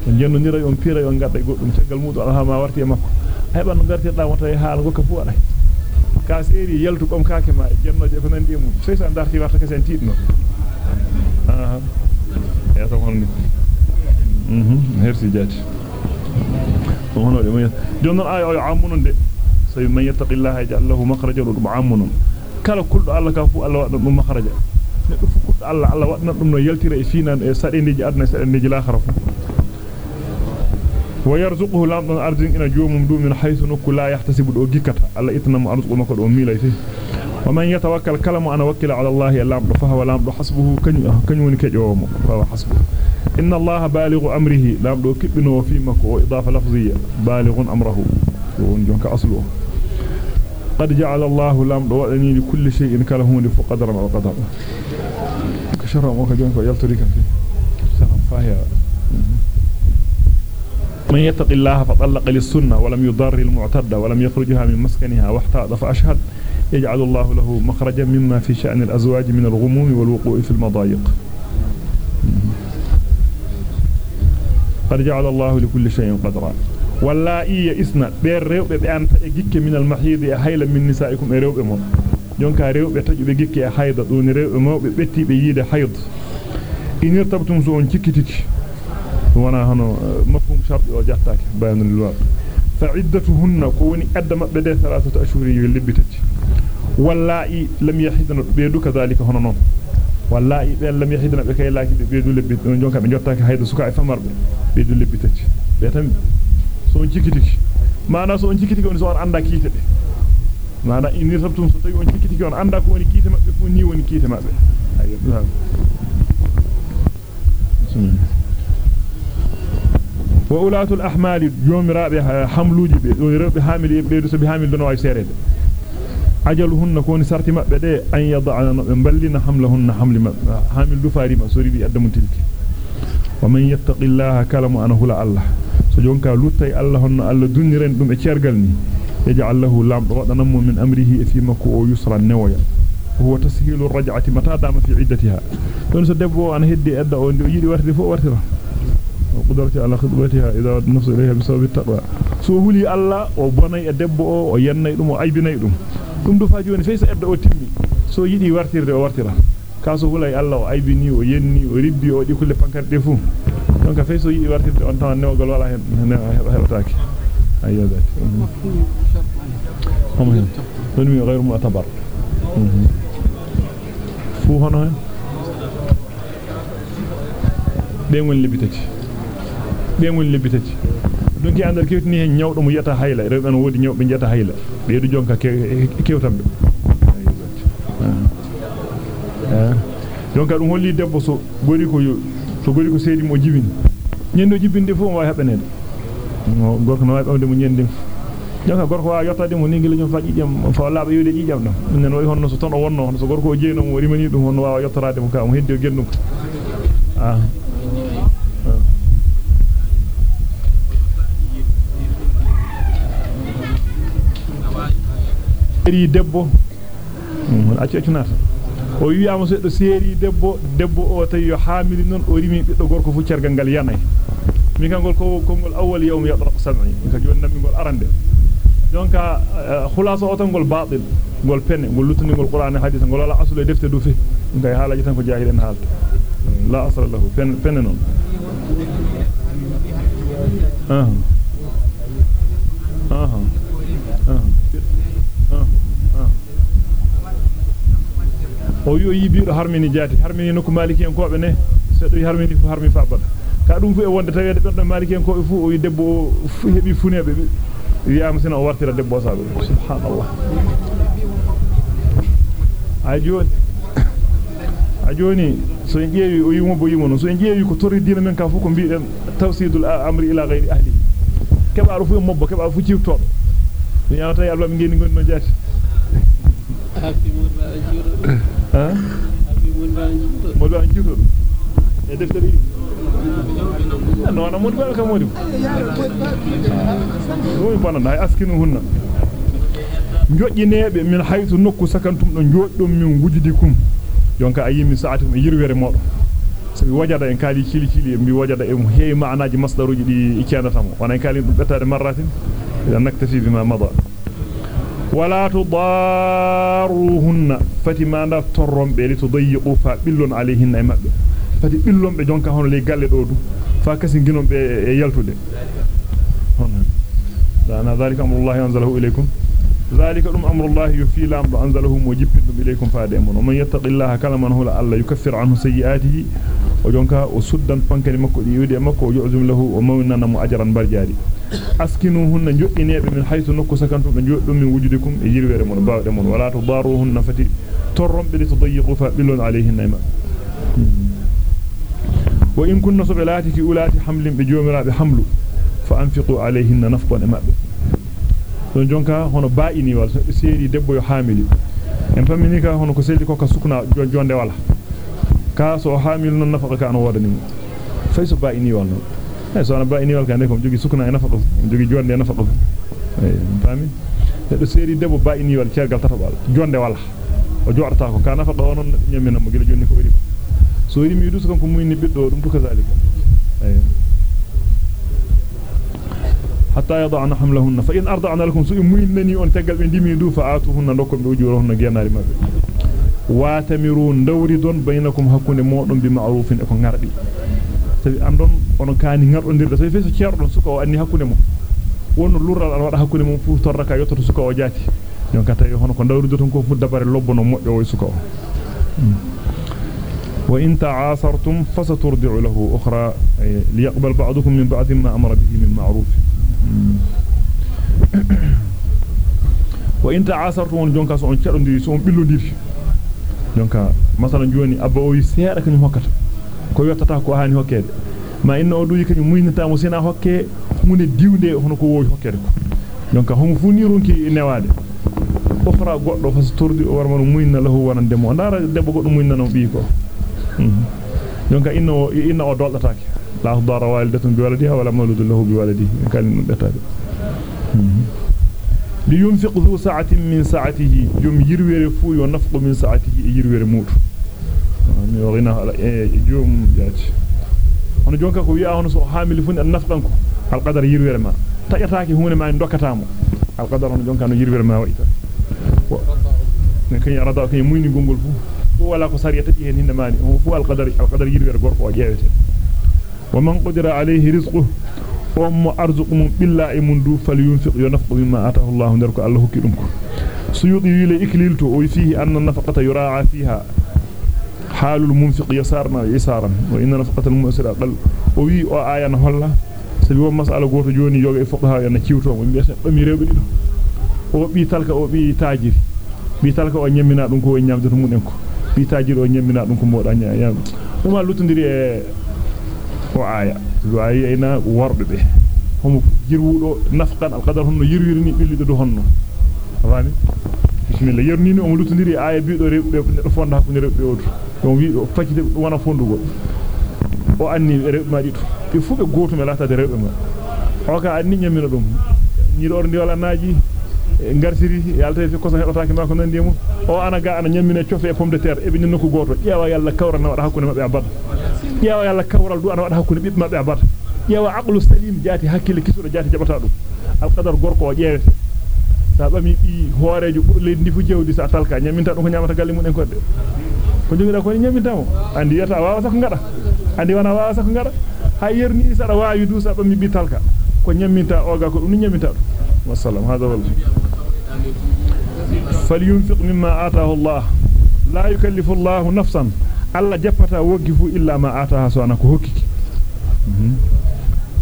ونجنو نيراي اون بيراي اون غاداي غودوم تشغال مودو الله ما ورتي ماكو ايبا نو غارتي دا وتاي حال غوكا فو اداي كا سيري يلتو بام كاكي ما. جنو جي فنان ديمو فيسان دارتي وارتا كاسين تيدنو أها يا تو هونو hersi jati hono de mo jonnon ay o amunon de so man yattaqillaha yaj'al lahu makhrajan dum amunon kala kuldo Allah ka fu Allah wadda dum makhraja neddo fu kuldo Allah Allah wadna dum no yaltira e finan e sadeniji adna sadeniji l'akhirah ويرزقه لام أرض إن جوم دو من حيث نك لا يحتسب دو جكتا الله إتنم أرزق مكو دو ميلاي فيه ومن يتوكل كلام أنا وكل على الله لام فهو لام حسبه كن كنوني كجوم فهو حسبه إن الله بالغ أمره. لام دو كبنو في مكو إضافة لفظية. بالغ أمره. ونجونك أصله قد جعل الله لام دو ودني لكل شيء كلهون فقدر وقدر كشرع وكجونك يلتريك فيه سلام فهي من يتق الله فطلق للسنة ولم يضر المعتدة ولم يخرجها من مسكنها واحتاض فأشهد. يجعل الله له مخرجا مما في شأن الأزواج من الغموم والوقوع في المضايق. قد جعل الله لكل شيء قدرا. ولا اي اسنا بير ريو بيان تجيك من المحيض هيل من نسائكم ريو بمون جونكا ريو بتجيك بجيك حيض دون ريو مو. بيتي بييد حيض. ان يرتبتم زون تيكيتيت وأنا هنو مفهوم شرط وجهتك. بيان الواقع فعدتهن كون قدم بده ثلاثة أشهر يلبتت. ولا لم يحضن بيدو كذلك هنا نون wallahi be lam yahidna be kay laaki be beedu lebbi don jonka be jottaake hayda suka e famarbe beedu libitati be tam so on cikitiki mana so on cikitiki on so on anda kiite be mana inir sabtum so tawi on cikitiki on anda ko woni kiite mabbe fu ni woni kiite mabbe ayyo bismillah وأولاة الأحمال يوم رابع حملوجي بي حامل بيدو سبي حامل دون واي سيرede ajaluhunna ko ni sarti mabbe de an yad'ana ballina hamlahunna hamli mabbe hamil du faari ma sori bi tilki wa man yattaqillaha kalamu anahu la allah so jonka luttay allah honno allah dunniren dum e cergal ni yaj'al lahu lamdo wadanam min amrihi fi makku o yusra newoya huwa tashilu raj'ati mata dama fi iddatiha don so debbo an heddi edda o ndi yidi warti fo wartira وقدرتي على خطبتها إذا النفس إليها بسبب التقوى سو هولي الله o bonay e debbo o o yennay dum o aybinay dum dum do fa joni feysa edda o timmi so yidi wartirde o wartira kaso hulay Allah o aybini o yenni o ribbi o di kulle pankarde fu donc fey so yidi wartirde on tan newgal wala hen hebataake ayyo dat هم mi غير معتبر fu hono hen dengol libitati bengol donc andal kewtini hen nyawdo mo yata hayla rewbe no wodi nyawbe jeta hayla be du jonka kewtambe eh jonka dum holli debbo so gori ko so gori ko seedi mo jibini nyendo jibinde fu wa hebenede no gorko no wa bamde mo nyende jonka gorko wa yottade mo ningila jom faji jam fa laaba yude jijam dum nen way honno so ton o wonno so gorko o jeeno mo rimani dum honno wa yottorade mo ka mo heddi gendum ah seeri debbo acci acci nata o wi'ama seddo seeri debbo debbo o tawi yo haamili non o rimi biddo gorko fu cergal gal yanay mi kangol ko kongol awwal yawm yadraq sam'i ka joni nammi gol arande donka khulasa o tan gol batil gol penne gol lutuni gol qur'an hadith gol wala aslu e defte du fi ngay haalaji tan ko jahilen haalta la asla lahu pen penne non ah ah ah o yo yibiido harmini jaati harmini nokku maliki en kobe ne seddo harmini fu harmi fa bada ka dum fu e wonde tawede berdo maliki en kobe fu o debbo fu hebi funebe wi'ama sina o wartira debbo sabe subhanallah a joni a joni so en jeewi o yimo bo yimo non so en jeewi ko torri dina men ka fu ko biiden tawsidul amri ila ghairi ahli keba fu mobbo keba fu ciwtodo ni yawta yalla mi ngeni gondi no jaati do an jiito e deftere no na mo do ka mo do o bana ay askinu hunna njojjineebe min haytu nokku sakantum do njoddum min wujudi kum jonka ayimi sa'atum yirwere modo sabi wajada en kali kili kili mi wajada e heewi maanaaji masdaruji di ikanatamo wana kali dum betade marratin idan naktafi bima mada ولا تضاروهن. فتي ما نفترم بلي تضيقوا فبلون عليهن مبه فتي بلون بجونك هون لي غالي دو فكاسي غينوم بي يالتودي هون. ذلك أمر الله أنزله إليكم. ذلك أمر الله يفي لام أنزله موجب إليكم فادم ومن يتق الله كلمة الله يكفر عنه سيئاته وجونكا وسدن فانكني مكو دي يودي مكو يعزم له ومننا مو اجرا برجاري askinuhunna joddinebe min haythu nokku sakantum be joddum min wujudikum e yirwere mon baawde mon wala to daruhunna fati torrombe de tudayyiqu fa bilun alayhinna ma wa in kunna subilatiki ulati hamlin be jomirabe hamlu fa anfiqu alayhinna nafqan mabbe don jonka hono baini wal seeri debbo yo hamili en famini ka hono ko selli ko ka sukna jonde wala ka so hamil non nafaqa ka an wodani fay so baini wal non e so na baini wal ka ne ko jogi sukna e nafaqa jogi jonde e nafaqa e fami do seeri debbo baini wal cergal tatabal jonde wala o jorta ko ka nafaqa onon nyamina mo gila jonni ko wari so rimi du so kanko muyni biddo dum to kazalika ayo hatta yad'ana hamlahunna fa in arda'na lakum su muynani on tagal be dimi du fa atuhunna dokkom be ujurahunna genari mabbe wa tamiru dawri don bainakum hakkunde modon bi ma'rufin e ko ngardi sabi andon on kaani ngardodirde sabi feso cierdon suka o anni hakkunde mo wonno lurral an wada hakkunde mo fu torraka yotto suka o jaati donc tawi hono ko dawri don ko fu dabare lobbono moddo o suka o وإن تعاصرتم فسترضع له أخرى ليقبل بعضكم من بعض ما أمر به من معروف وإن تعاصرتم on jonka so on cadondiri so on billondiri jonka masalan joni abba o seeda kanyum hokkata ko yottata ko hani hokkede ma inno o duyi kanyum muynata mo sina hokke hunde diwde hono ko wowi hokkede ko jonka homo fu ni ronki newade ofra goddo fa so tordi o warma no muyna lahu wonande mo ndara debbo goddo muyna no bi ko jonka inno inno o doldataake la dara walidatun bi waladiha wala mawludun lahu bi waladihi kan non detaade li yunfiq dhu sa'atin min sa'atihi jum yirwere fu yo nafqu min sa'atihi yirwere mudu mi warina ala e jum jaati hono jonka ko wi'a hono so hamili fu an nafqan ko al qadar yirwere ma tajataake hunde ma dokatamo al qadar hono jonka no yirwere ma wa'ita ne kany arada kany muyni gongol fu wala ko sariyata di hen hindamani fu al qadar al qadar yirwere gorko o jeewete wa man qadira alayhi rizquhu وم أرزقهم بالله منذ فلينفق ينفق مما آتاه الله نرك الله كدمك سيوطي يلي إكليلته وفيه أن النفقة يراعى فيها. حال المنفق يسارنا يسارا وإن نفقة المؤسر أقل. وي أو آية نهلا سبي مسألة قوة جوني يوغي فقها يانا كيوتهم ومبيسا أمي ريوبي دي o bi talka o bi tajiri bi talka o nyamina dum ko o nyamde to mun en ko bi tajiri o nyamina dum ko moda nyam dum lutundiri e o aya do ayi ayna worbe be homo jirwudo nafqan alqadar honno yirwirni billido do honno fami bismillah yernini o lutundiri aya biido rewbe do fonda hakkunde rewbe o do wi o fakide wona fondugo o anni rewbe ma dito be fu be goto me latade rewbe ma o ka anni nyamina dum nyido orndi wala naaji ngarsiri yalta fi ko sa hebataake ma ko nandi mu o ana ga ana nyamina ciofe e pomme de terre e bi nokku goto ƴeewa yalla kawra na wada hakkunde mabbe abada du ana wada hakkunde bibbe mabbe abada ƴeewa aqlu salim jaati hakkile kisudo jaati jabata dum al qadar gorko o ƴeewete sa bami bi hoorejo bur leydi fu jewdi sa talka nyaminta dum ko nyamata galle mun en kodde ko jogida ko nyaminta mo andi yata wawa sak ngada andi wana wawa sak ngada ha yerni sada waawi du sa bami bi talka ko nyaminta oga ko dum nyaminta dum wassalam hada wal falyunfiq mimma ataahu Allah la yukallifu Allah nafsan alla jappata wogifu illa ma ataaha so ana ko hokkiki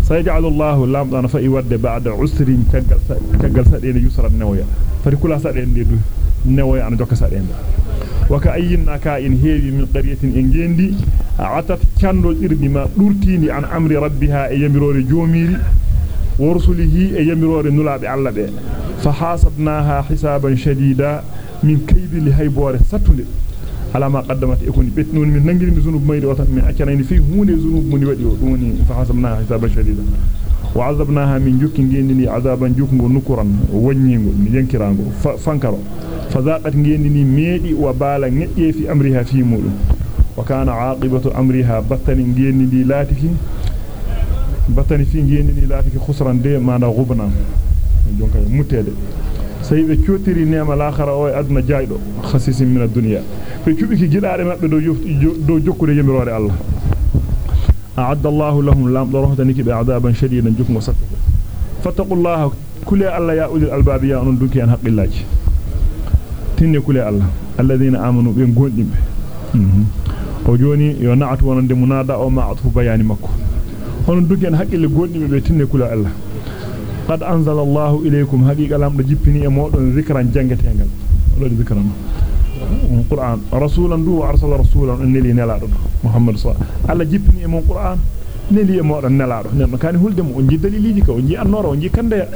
sayaj'alu Allah lamdana fa iwadde ba'da usrin tagal tagal sadene yusran newoya fari kula sadene du newoya ana jokka sadene waka ayyinna ka in heewi min qaryatin en gendi atat cando irdi ma durtini an amri rabbiha e yamirore joomiri ورسله يمرور نلاب الله به فحاسبناها حسابا شديدا من كيد لهيبور ستند على ما قدمت يكون بتنون من من ذنوب ميد وطن. من اكنين في هون ذنوب من ودي دوني فحاسبناها حسابا شديدا. وعذبناها من جوك غيندني عذابا جوك نكرا. ونيغو ينكرانغو فانكرو. فذاقت غيندني ميدي وبالا نيدي في أمرها في مولو. وكان عاقبة أمرها بطن غيندني لاتكي. batani fi ngeendini laatiki khusran de manda gubna jonka mutede sey be ciotiri nema laakhara o aduna jaydo khasisin min ad-dunya be cubiki gidaade mabbe do do jokkude yamirore Allah a'adda Allahu lahum lam dorohtaniki bi adaban shadidan jukmo sakko fattaqullaha kule alla ya ulil albab ya onon dunki an haqqillaji tinne kule alla alladheena amanu be gondimbe o joni yo na'atu wonande munada o ma'atu bayani makko onon dunki an haqqille gondimbe be tinne kule alla قد أنزل الله إليكم هذه كلام رجبني أمور ذكرا جنتها قال الله ذكرا القرآن رسولا دو أرسل رسولا إن لي نلاره محمد صلى الله جبني أمور القرآن إن لي أمور نلاره نحن كان هول دم ونجي دليل ذيك ونجي النور ونجي كندا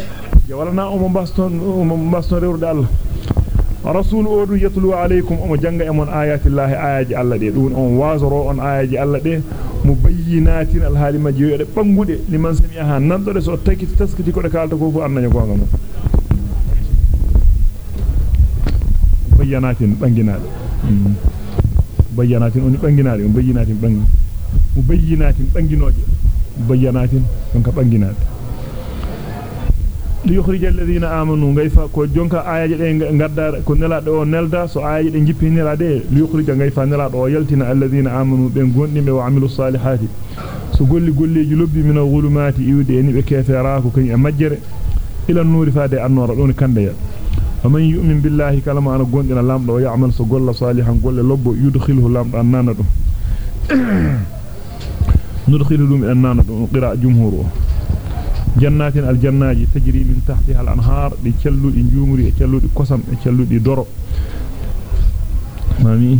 جوالنا أم باستون أم باستون رورد الله رسول أود يطلو عليكم أم جنعة أمور آيات الله آيات الله دون أم وازر أم آيات الله دي Mubayyinatin alhali majjo de bangude liman sami'a nandore so takiti taskiti ko de kalta ko fu annaño gonga mo bayyanatin oni banginaade on bayyinatin bangi mubayyinatin banginoje bayyanatin on ka banginaade ليخرج الذين آمنوا. غيفا كو جونكا آياج دي غدار كو نلاد أو نلدا. سو آياج دي جيبي نلاد ليخرج غيفا نلاد أو يلتنا الذين آمنوا بين غوندي مي وعملوا الصالحات. سو غولي غولي جي لوبي من الظلمات. يودي ني بكيف راكو كني ماجر إلى النور فادي النور دون كاندي ومن يؤمن بالله كلام أنا غوندينا لام دو يعمل. سو غول صالحا غول لوبو يدخله لام دو نانادو [clears throat] ندخلهم ان نانادو قراء جمهوره. جنات الجنات تجري من تحتها الأنهار دي تشلودي جومري تشلودي كوسام تشلودي دورو مامي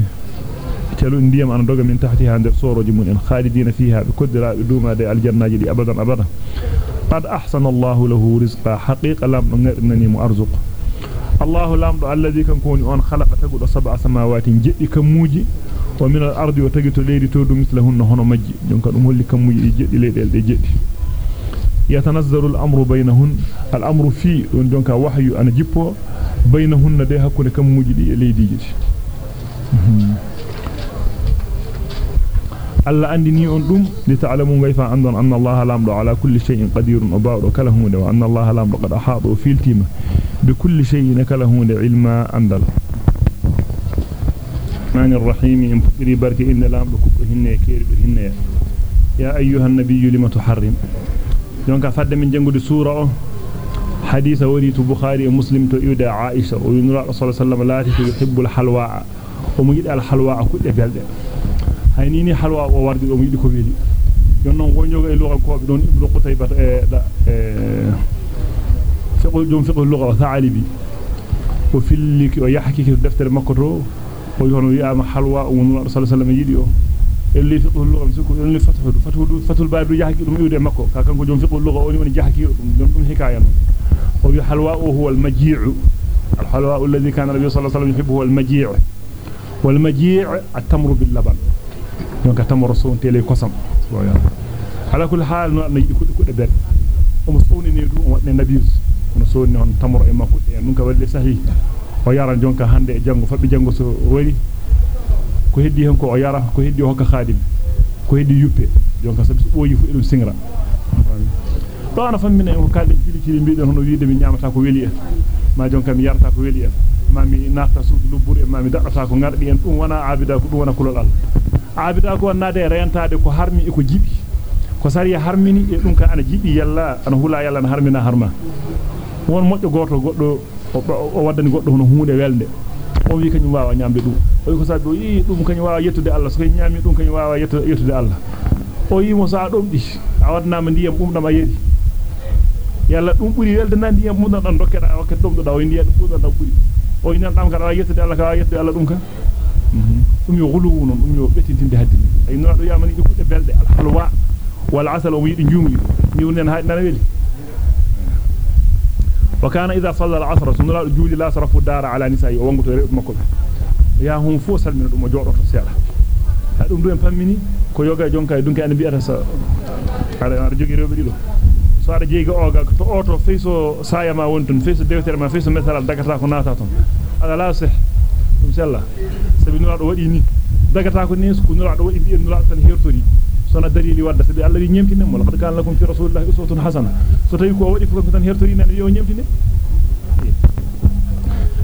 تشلودي ndiyam ana doga min tahtiha der soroji mun en khalidina fiha bi kudra duma de aljannaji di abadan abada qad ahsana allah lahu rizqa haqiqa lam ngarnani mu arzuq الله لامدو الذي كان كوني اون خلق تغدو سبع سماوات جدي كموجي ومن الأرض وتغيتو ليدي تودو مثلهن هنا مجي. دونك دum holli kamuji جدي ليدل دي جدي يتنزل الأمر بينهن. الأمر في دونك وحي أنا جيبو بينهن ده هكول كم موجود لي ديجي ألا أنني أنتم لتعلموا كيف عندن أن الله لام على كل شيء قدير أبار وكلهون وأن الله لام قد أحاط في التيمة. بكل شيء نكلهون علما أندل. الرحمن الرحيم إن بكري بارك إن لام بكبهن كير بهن يا أيها النبي لما تحرم؟ Donc fadde min jangude sura o haditha wari to bukhari e muslim to iwda aisha o yunura rasul sallallahu alaihi wasallam lati yuhibbul halwa o mu yidi al halwa kudde belde hayni ni halwa o wardi o mu yidi ko weli yon non wonjogo e lugal ko be don ibnu qutaybah e da e fiqh jom fiqh lugha thalibi o filliki o yahkiki deftere makko to o yono wi'ama halwa o wonu sallallahu alaihi wasallam yidi o fathul badu yahki dum iwde makko ka kanko jom fiqh lugha o woni jahki dum dum dum hikaya non o wi halwa o huwa al maji'u al halwa alladhi kana nabiy sallallahu alaihi wasallam yuhibbu al maji'u wal maji' at-tamru bil laban donc tamro son tele kosam ala kul hal no na yidi kudde kudde ben o mo sowni ne du o wadne nabiy no sowni on tamro e makko e dum ka walli sahih o yara jonka hande e jango fabbi jango so wari ko heddi hen ko o yara ko heddi hokka khadim ko heddi yuppe jonka sabi so boyi fu edum singra to ana fammina en ko kalde cili cili biiden hono wiide mi nyamata ko weli en ma jonka mi yarata ko weli en ma mi nafta suudu lubbur en ma mi daddata ko ngardi en dum wana abida ko dum wana kulol Allah abida ko wonnade rentade ko harmi e ko jibi ko sari harmini e dum ka ana jibi yalla ana hula yalla ana harmina harma won moddo goto goddo o waddani goddo hono hunde welde o wi kanyum waawa nyambe dum o ko sabi o yi dum kanyum waawa yettude Allah so nyami dum kanyum waawa yettude Allah o yi mo sa dum di a wadnama ndiyam bumdam a yedi yalla dum buri welde nan ndiyam bumdam dan dokkeda wakkat dum do da o ndiyam bumdam dan buri o yi nan dam kada yettude Allah ka yettude Allah dum ka dum yo gulu non dum yo betintinde haddi ay no do yamani di kudde belde al halwa wal asal o yidi njumri niwnen ha nana weli وكان إذا صلى العصر سنلا جولي لا صرف الدار على نسائه وانغتو ريب مكو يا هم فو سلمنا دum joodo to seeda ha dum du en pammini ko yoga jonka dunki an bi'ata sa ala ar jogi rewbe dido so ara jeegi oga to oto feyso sayama wontun feyso dewtere ma feyso metal dagata ko nata ton ala la sih dum sella sabi nura do wadi ni dagata ko ni ko nura do wadi bi nura tan hertori sona dalili wadda sabi Allah wi nyemtine mo laqad kana lakum fi rasulillahi uswatun hasana so tawi ko wadi fu ko tan hertori nan yo nyemtine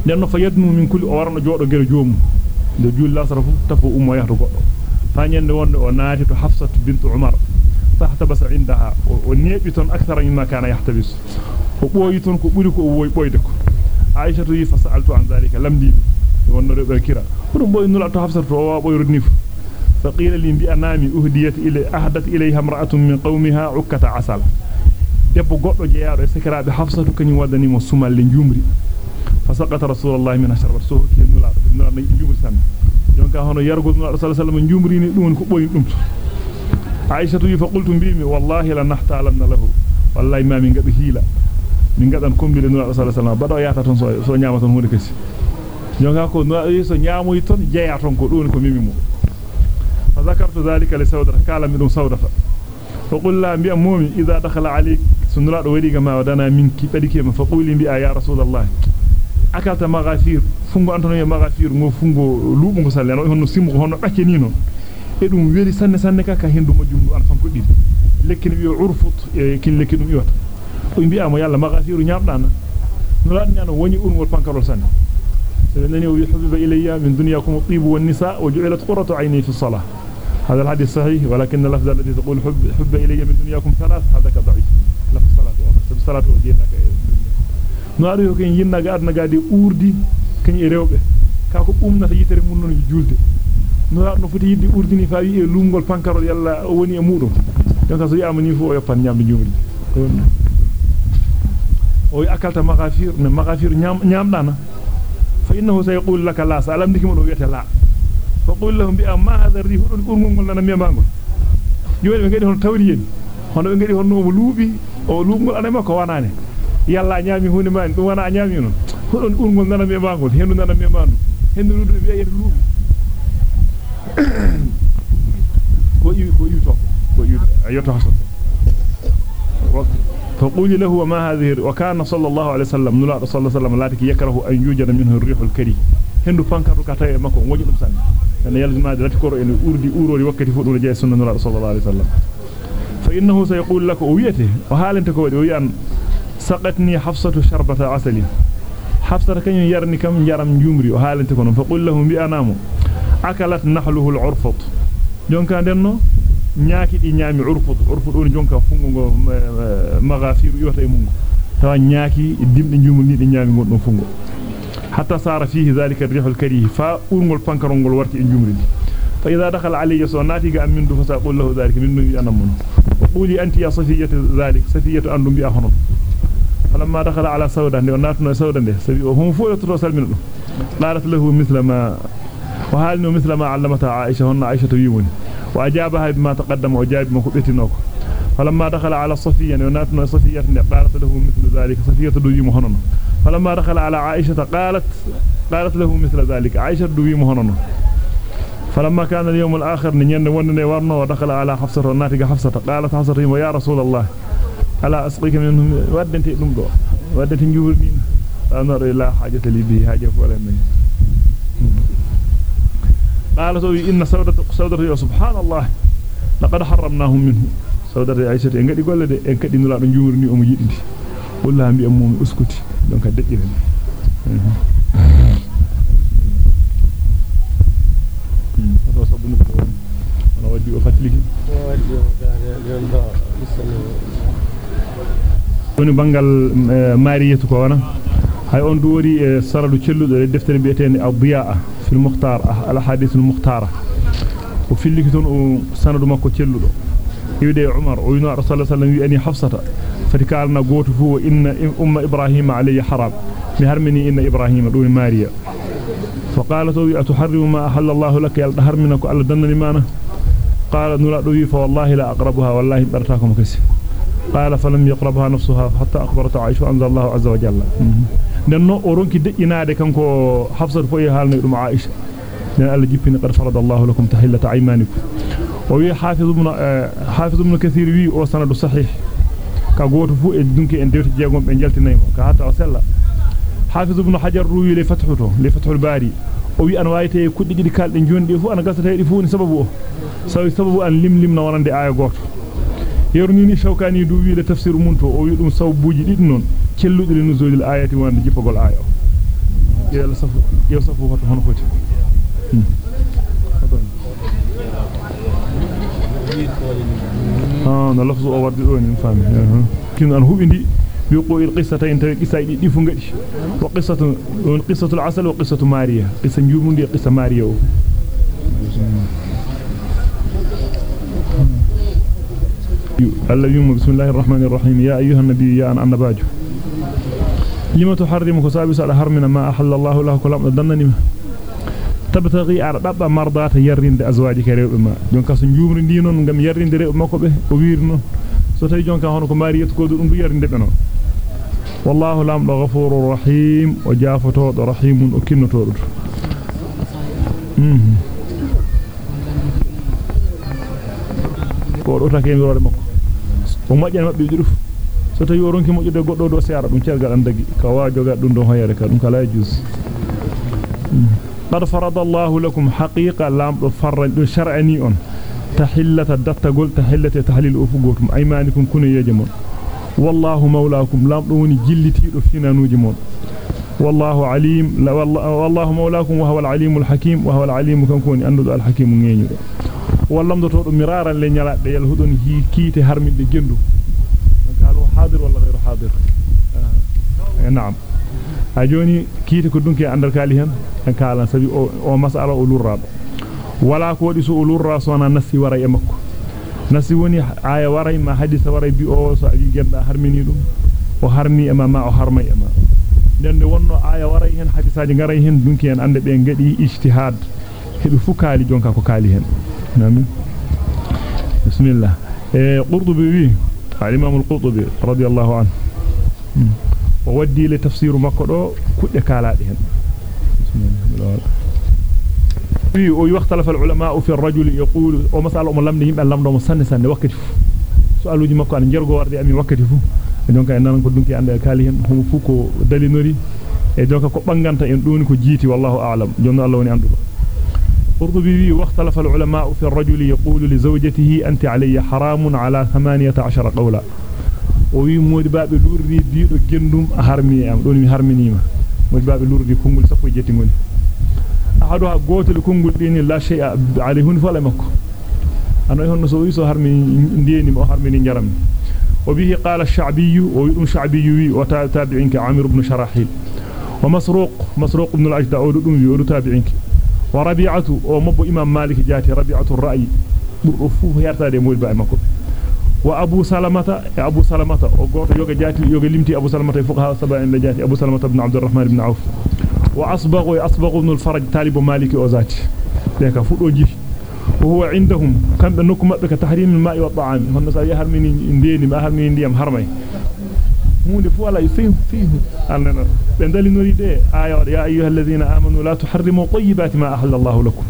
nenno fa yadnu min kulli o warno jodo gere joomu de juul lasrafu tafu ummo yahdo goddo fa nyande wonde o naati to hafsat bint umar fahtabasa indaha o neebi ton akthara mimma kana yahtabis o boyi ton ko buri ko o woy boyde ko aisha to yi fasaltu an zalika lamdi wonno rebe kira dum boy nula to hafsatu o wa boyru nif فقيل لي بأنامي أهديت إلي أهدت إليها امرأة من قومها عكة عسل debbo goddo jeyaado e sekiraabe hafsatu kany wadani mo sumal le njumri فسقط رسول الله من شر رسوله كنولا كنولا ما يجيب سام يوم كانوا يرجو الله صلى الله عليه وسلم يجمرين دون كبوين دون. عائشة يفقلت بهم والله لا نحتا لنا له. والله ما من قد هيلا. من قد أنكم بين الله صلى الله عليه وسلم. بدأ يعتون سو سو نعمة هون كيس. يوم كانوا إيه سو نعمة يتون جاي عتون كدون كميمي مو. فذكرت ذلك لسود ركالا من سود ف فقل لا بي مومي إذا دخل عليك سنرد وريك ما ودنا منك بديك فقولي بي رسول الله. Akalta maghafir fungo antono ya maghafir ngo fungo lubu ngo salle no honno simu honno bakkeni non e dum weli sanne sanne ka ka hendu mo jumdu an fanko didi lekkini wi urfut e kin lekki dum iwata o bi'a mo yalla maghafiru nyamdana no ladni an woni urngol pankarol sanne yuhibbu ilayya min dunyakum at-tib wan-nisa wa ju'ilat qurratu 'ayni fi as-salah هذا الحديث صحيح ولكن اللفظ الذي تقول حب حب إلي من دنياكم ثلاث هذا كضعيف لفظ الصلاة وقت الصلاة وجينا ناري هو كن يننا قادنا قادي أوردي كن يريوبه كاكو أمنا تيتري منون جولد نورا نفتي يدي أوردني فاوي إيه لونغول فانكارو يلا وني أمورو donc so yamani fu o yoppan nyamde jumri o akalta maghafir ne maghafir nyam nyamdana fa innahu sayqul laka la salam dikimo do wiyata la فقول لهم بأن ما هذا الريح الأرمم لنا ميمانغول joni be ngedi hon tawri yen hono be ngedi honno mo luubi o luungol anema ko wanane yalla nyaami hunde man dum wana nyaami non hodon urngol nana me bangol hendu nana me mandu hendu rudu be yen luubi ko yi ko yi to ko yi ayoto hasan فقولي له وما هذه وكان صلى الله عليه وسلم نلا صلى الله عليه وسلم لا يكره أن يوجد منه الريح الكريه hendu pankatu kata e makko ngoji dum sanne en yalzimade lati koro en urdi urori wakkati fu dum jeey sunna nura sallallahu alaihi wasallam fa innahu sayqul lak o wiyete سقتني حفصة شربة عسل. حفصة كان يرني كم يرم يمري وحالا تكون فقل لهم بأنام أكلت نحله العرفط. جون كان دينو؟ نياكي دي نيامي عرفط. عرفط أوني جون كان فنغو مغافير يوتي مونغو. توا نياكي الدم دي نيومو نيدي نيامي مونغو فنغو. حتى صار فيه ذلك الريح الكريه فأرمو الفنكرون والورك الجمري فإذا دخل علي صناتي قام من دفسا قل له ذلك من نبي أنا من وقولي أنت يا صفية ذلك صفية أنهم بأخنم فلما دخل على سودة وناتنا سودة وهم فوق يترسل منه قالت له مثل ما وهل مثل ما علمتها عائشة؟ هن عائشة يمون وأجابها بما تقدم وجاب ما كبتنوك فلما دخل على صفية وناتنا صفية قالت له مثل ذلك. صفية دو يمهنن فلما دخل على عائشة قالت قالت له مثل ذلك. عائشة دوي مهنن فلما كان اليوم الآخر نين ونن ورنا ودخل على حفصة. وناتج حفصة. قالت حفصة يا رسول الله ألا أسقيك منهم ودنت دم دو ودنت نجورنين أنا لا حاجة لي به حاجة ولا من قالت إن سودة سودة سبحان الله. لقد حرمناهم منه. سودة عائشة إن قد يقول لي إن قد نلا نجورني أم يدي والله أمي أمومي أسكتي. donc dejjiren do sabu no ko ona woni bangal mariyatu ko wana hay on du wori e saradu celludo e deftere bi'etende adiyaa fil mukhtar al hadith al mukhtara o filliki ton o sanadu makko celludo yiwde umar o yino rasul sallallahu alaihi wasallam wi ani hafsata فتكالنا قوت فو إن أم إبراهيم علي حرام بهرمني إن إبراهيم دون ماريا فقالت أتحرم ما أحل الله لك يلدهر منك على دنني مانا قال نرى دوي فوالله لا أقربها والله برتاكم كسي قال فلم يقربها نفسها حتى أخبرت عائشة أنزل الله عز وجل. لأنه أرونك دئنا لكنكو حفظ الفئي هالنا يقول عائشة. لأن قال جيبين قد فرض الله لكم تحلة عيمانكم وهي حافظ من آه، حافظ من كثير وي وسند صحيح. كقوت فوق الدنك إن ديوت جيغوم إن جلت نيمو كحتى وصلى حافظ ابن حجر روي لفتحته لفتح الباري. أو أن وايتي كودي جدي كالدي جوندي فو ان غاستاي دي فوني سببو سبب أن لم لم نوراندي آية yerni ni shawkani du wi le tafsir mun to o wi dum sababuji didi non cellude le nuzulil ayati wonde jippagol aya o yela safu yo safu hoto hono foti آه no lafzu o wardi do ni fami kin an hubindi bi qoyil qissatayn tawi qissa di difu ngadi wa qissatu on qissatu al-asal wa qissatu mariya اللهم بسم الله الرحمن الرحيم. يا أيها النبي يا أن النباج لما تحرم خسابس على حرمنا ما أحل الله له كلام دنني تبتغي أربع مرضات يرين أزواجك ريب ما. جونك سنجوم رندينون جم يرين ريب ما كبه وبيرنو ستجي جونك هونك ماريت كودر انبو يرين ريبنو والله لام لغفور رحيم وجافتو رحيم وكينو تورد قول أتاكين ذوالي مكو. O majjan mabbe duduf so tawi o ronki mojude goddo do seara dum cergal an dagi ka waajo ga dum do hoyere ka dum kala jus قد فرض الله لكم حقيقة لام فرد شرعني أن تحلة الدتقل تحلة تحليل أفقوتم أيمانكم كن يجمون والله مولاكم لام دوني جلتي رفنا نوجمون والله عليم لا والله, والله مولاكم وهو العليم الحكيم وهو العليم كن كون أندو الحكيم نينيو والله مدو مرارا لنيلا يلهدون هي كيتي هرمي دي جندو قالوا حاضر ولا غير حاضر آه. نعم ajoni kiite ko dunki andal kali hen en kala sabi o, o masala o lurrado wala ko wadi so lurra so na nasi wara e makko nasi woni aya wara ma hadisa wara bi o so abi genda harmini dum o harmi e ma ma o harmay e ma den wonno aya wara hen hadisaaji ngaray hen dunki en ande be ngadi ijtihad hebe fukali jonka ko kali hen nami bismillah e qurtubi wi al-imam al-qurtubi radiyallahu anhu وودي لتفسير مكو دو كودde kalaade hen wi o yaxtalafa al-ulama fi ar-rajul yaqulu o masala o lamde yimbe lamdo mo sanne sanne wakkati fu so aluji makko an jergo warde ami wakkati fu donc en nan ko dunki ande kali hen homo fu ko dalinori e donc ko banganta en doni ko jiiti wallahu a'lam jonno Allah woni andudo قرض واختلف العلماء في الرجل يقول لزوجته أنت علي حرام على ثمانية عشر قولا. وي مود باب لور دي جندم هرمي ام دوني هرمي نيما مود باب لور دي كونغول سافو جيتي مون أحدها غوتل كونغول دين لا شيء عليه فلا مكو. أنا هون سو يسو هرمي ديني ما هرمي نجارم وبه قال الشعبي ويدون شعبي وتابعينك عامر بن شراحيل. ومسروق مسروق بن الأجدع ودون يورو تابعينك. Rabi'atu o mabbo imam malik jati rabi'atu ar-ra'yi burdo fu yartade modi baabe makko وأبو سلمة أبو سلمة أو غوتو يوغا جاتي يوغا لمتي أبو سلمة فقهاء سبع ان جاتي أبو سلمة بن عبد الرحمن بن عوف. وأصبغ أصبغ ابن الفرج طالب مالك اوزاتي ديكا فودو جي. وهو عندهم كان نكم مبه تحريم الماء والطعام. هن سا يحرمني نديني ما حرمني ndiyam harmay هون فو الله يفهم فيه. أننا بندل نريد آية؟, آية يا أيها الذين آمنوا لا تحرموا طيبات ما أهل الله لكم.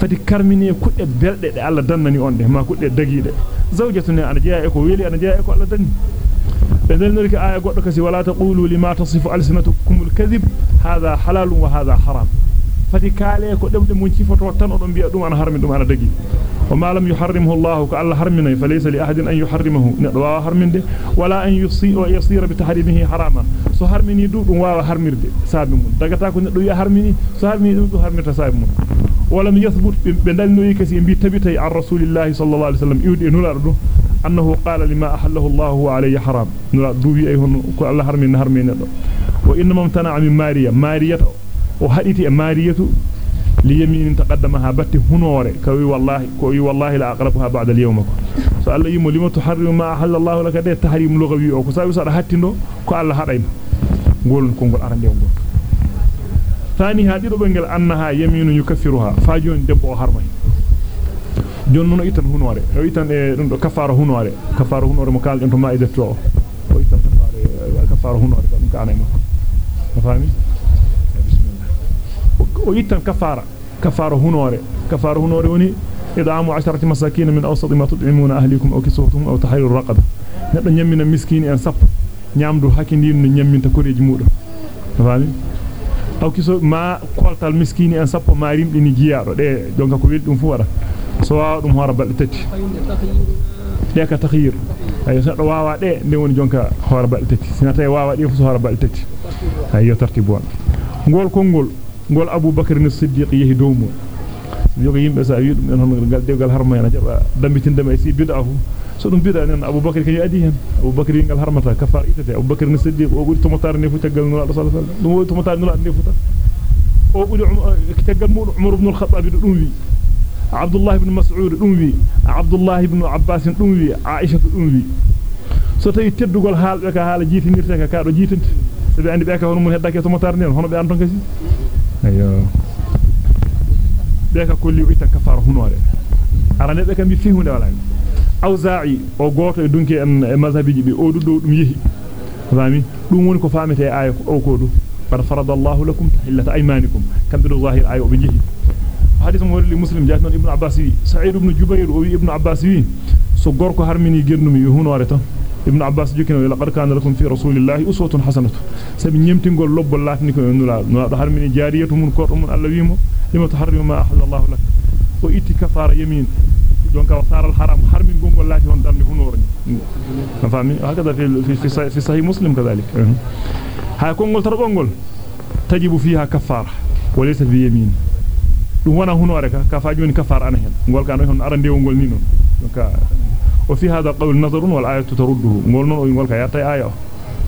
فتكر مني كل بلد على دنني أنده ما كل دقيقة زوجتنا أنا جايكو ويلي أنا جايكو على دني بندل نريك آية قلت لك ولا تقولوا لما تصف ألسنتكم الكذب هذا حلال وهذا حرام. Fati kale ko demde mun cifoto tan odon biya dum ana harmi dum ana dagi. وما لم يحرمه الله كالله حرمنا فليس لأحد أن يحرمه ندوا حرمنده ولا أن يصير ويصير بتحريمه حراما سو حرمني دو دون واوا حرمرده سابمون دغتا كو ندو يا حرمني سو حرمني دو حرمرتا سابمون ولم يثبت بندلنو يكسي بي تبتي عن رسول الله صلى الله عليه وسلم يودي نولارdo أنه قال لما أحله الله عليه حرام نولا دوبي أي هون كو الله حرمني دو وإنما امتنع من ماريا ماريا وحديتي ماريا ليمين تقدمها بت هنوري كوي والله كوي والله لا اقربها بعد اليوم سأل يم لما تحرم ما احل الله لك ده تحريم لغوي أو كساوي صار حتيندو كو الله حدايم غول كونغول ارande غول ثاني هذه بنجل انها يمين يكفرها فاجون دبو حرمي jonno itan hunore o itan e dum do kafara hunore kafara hunore mo kalden to maide to o itan kafara kafara hunore o yittan kafara kafara hunore kafara hunore woni idaamu 10 masakin min awsat ma tud'imuna ahlikum aw kisuhum aw tahriru raqaba neddo nyammina miskini en sappo nyamdu hakindi no nyamminta koreji mudum fami aw kiso ma koltal miskini en sappo ma rimdi ni jiyaado de jonka ko weldum fu wara so waawa dum hora balde tati de ka takhyir ay so do waawa de de woni jonka hora balde tati sinata waawa de fu so hora balde tati ay yo tartibu ngol kongol ngol Abu Bakr as-Siddiq yehi dowmo yoga yimbe sa wi dum en hono gal dewgal harma en jaba dambitinde e si bid'a fu so dum bid'a nen abubakar kany adi hen abubakar yingal harmata kafar itete abubakar ne siddiq o buri tomotar ne fu tagal no sallallahu alaihi wasallam dum tomotar no ande fu ta o buri tagal mu umar ibn al-khattab dum wi abdullah ibn mas'ud dum wi abdullah ibn abbas dum wi aisha dum wi so tawi teddugol haalbe ka haala jiitinirte ka ka do jiitinte sabi andi be ka hono mun heddake tomotar nen hono be anton ayo be ka kolli itta kafara hunore arane be kam bi fi hunde wala awza'i o goto e dunki en e mazhabiji bi o duddo dum yehi fami dum woni ko famete aya ko ko do bar faradallahu lakum tahillata aymanikum kambe do zahir aya o be jehi hadith mo wori muslim jaat non ibnu abbas wi sa'id ibn jubayr o wi ibnu abbas wi so gorko harmini gernumi wi hunore tan ibnu abbas jukino laqad kana lakum fi rasulillahi uswatun hasanatu sabi nyemtingol lobbol latni ko nula no do harmini jariyatu mun ko dum Allah wimo lima tuharrimu ma ahallallahu lak o itti kafara yamin jonka wasara al haram harmin gongol lati hon darni hunoro ni fami hakada fi fi fi sahih muslim kadhalik ha kongol tar gongol tajibu fiha kafara walaysa bi yamin dum wana hunore ka ka fa joni kafara ana hen gol ka no hon arandewol ngol ni non donc وفي هذا قول نظر والآية ترده ka yarta aya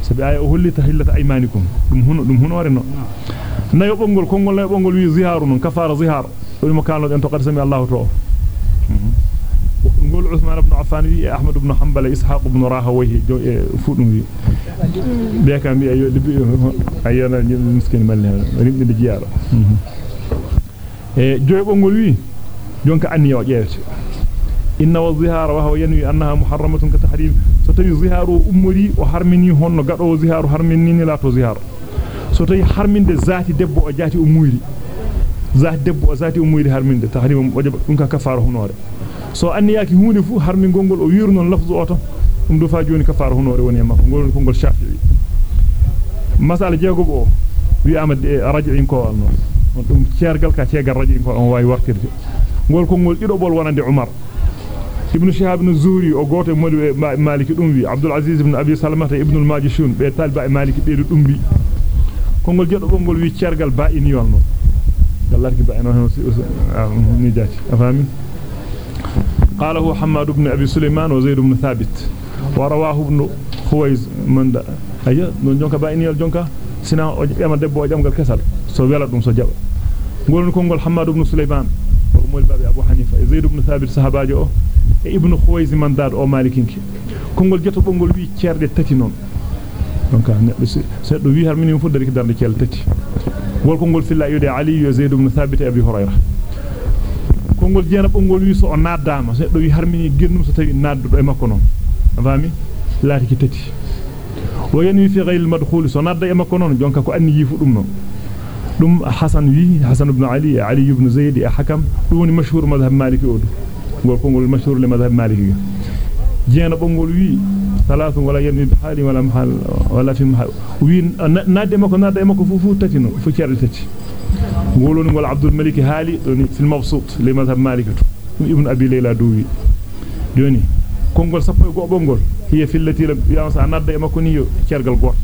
sabi aya o holli tahillata aymanikum dum huno dum huno wareno nayo bongol kongol nayo bongol wi ziharu non kafara zihar dum kanu den to qad sami Allah to ngol Uthman ibn Affan wi Ahmad ibn Hanbal Ishaq ibn Rahawayhi fudum wi be kam bi ayo libi ayona miskin malne rimbe de e anni wa huwa yanwi annaha muharramatun ka tahrim so tawi ziharu ummuri o harmini honno gado ziharu harmini ni la to ziharu so tawi harminde zati harminde tahrim o jaba dum ka kafara hunore so anniyaki hunde fu harmi gongol o wiru non lafzu o to dum do fa joni kafara hunore woni makko ngol kongol shafi'i masala jeego o wi amad raj'in ko walno dum cergal ka cegal raj'in ko on wawi wartirde ngol kongol didobol wonande umar ibn shihab ibn zuri o goto modi maliki dum wi abdul aziz ibn abi salamata ibn al majishun be talba maliki be dum wi kongol jeddo bongol wi cergal ba in yolno gallarki ba en hono ni jati afami قاله حماد بن أبي سليمان وزيد بن ثابت ورواه ابن خويز من دا أي نون جونكا بايني الجونكا سنا يما دبو جامغال كسال سو ويلا دوم سو جاب ngol kongol Hammad ibn Sulaiman o mol babe Abu Hanifa e Zaid ibn Thabit sahabajo o e ibn Khuwayz mandad o malikinki kongol jeto bongol wi cerde tati non donc neddo se do wi har minimum fuddari darde cel tati gol kongol filla yude Ali yo Zaid ibn Thabit e Abi Hurayra kongol jeena bongol wi so o naddama se do wi har mini gennum so tawi naddo e makko non fami laati ki tati wa yanwi fi ghayr al-madkhul so nadda e makko non jonka ko anni yifu dum non dum Hasan wi Hasan ibn Ali Ali ibn Zayd e Hakam dum Maliki odu gol mashhur le madhhab Maliki jeena bongol wi salatu wala yanni bi hali wala mahal wala fi mahal wi nadde makko nadda e makko fu fu tati non fu cerde tati ngoloni ngol Abdul Malik hali doni fil mabsut li madhhab Maliki ibn Abi Layla duwi joni kongol sappo go bongol hiya fillati la ya sa nadda e makko ni yo cergal goto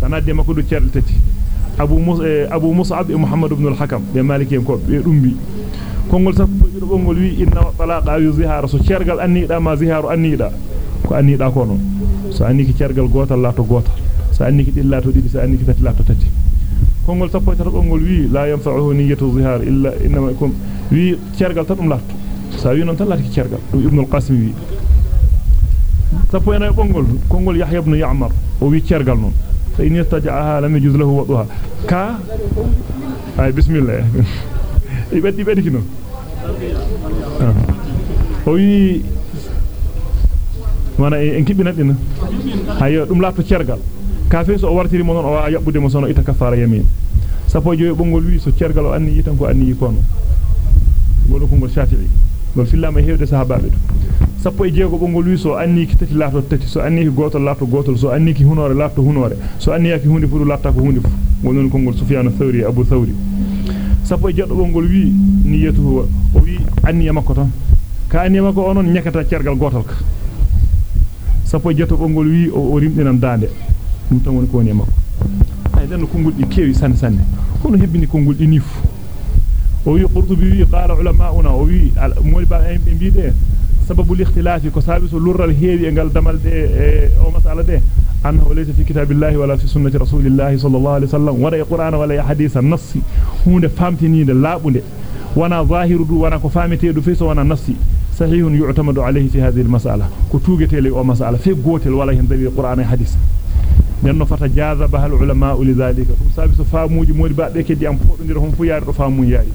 sa nadde makko du cerde tati abu mus abu mus'ab e muhammad ibn al-hakam be maliki ko be dumbi kongol sappo do bongol wi inna talaqa yu zihara so cergal annida ma ziharu annida ko annida ko non so anniki cergal gotal la to gotal so anniki dilla to didi so anniki tati la to tati kongol sappo tata bongol wi la yanfa'uhu niyyatu zihar illa inma yakum wi cergal tadum latto sa wi non tan lati cergal dum ibn al-qasim wi sappo ena bongol kongol yahya ibn ya'mar o wi cergal non fa in yastaja'aha lam yajuz lahu wadha ka ay bismillah ibedi bedi kino o wi wana en kibina din hayo dum latto cergal ka fe so o wartiri mo non o wa yabbude mo sono ita kafara yamin sapo joy bongol wi so cergal o anni yitan ko anni kono golo ko ngol shafi'i gol fillama hewde sahababe do sappo e jeego bongol wi so anni ki tati laato tati so anni ki gotol laato gotol so anni ki hunore laato hunore so anni yaki hunde fu laatta ko hunde fu wonon kongol sufyan thawri abu thawri sappo e jeddo bongol wi niyatu o wi anni makko tan ka anni makko onon nyakata cergal gotol ka sappo e jetto bongol wi o rimdinan dande dum tan woni ko woni makko ay den kongol di kewi sanne sanne hono hebbini kongol di nifu o wi qurtubi wi qala ulama'una o wi moli ba en biide sababu al-ikhtilafi ko sabisu lurral heewi e gal damalde e o masala de أنه ليس في كتاب الله ولا في سنة رسول الله صلى الله عليه وسلم ولا القرآن ولا حديث النص. هنا فهمتني اللابد وأنا ظاهر دو وأنا كفامتي دو فيس وأنا نصي صحيح يعتمد عليه في هذه المسألة. كتوغتي لي ومسألة في قوتي ولا هندري القرآن حديث. لأنه فتجاذ بها العلماء لذلك. فمسابس فاموج مولي بعدك دي أمفوط نرهم فيار فامو ياري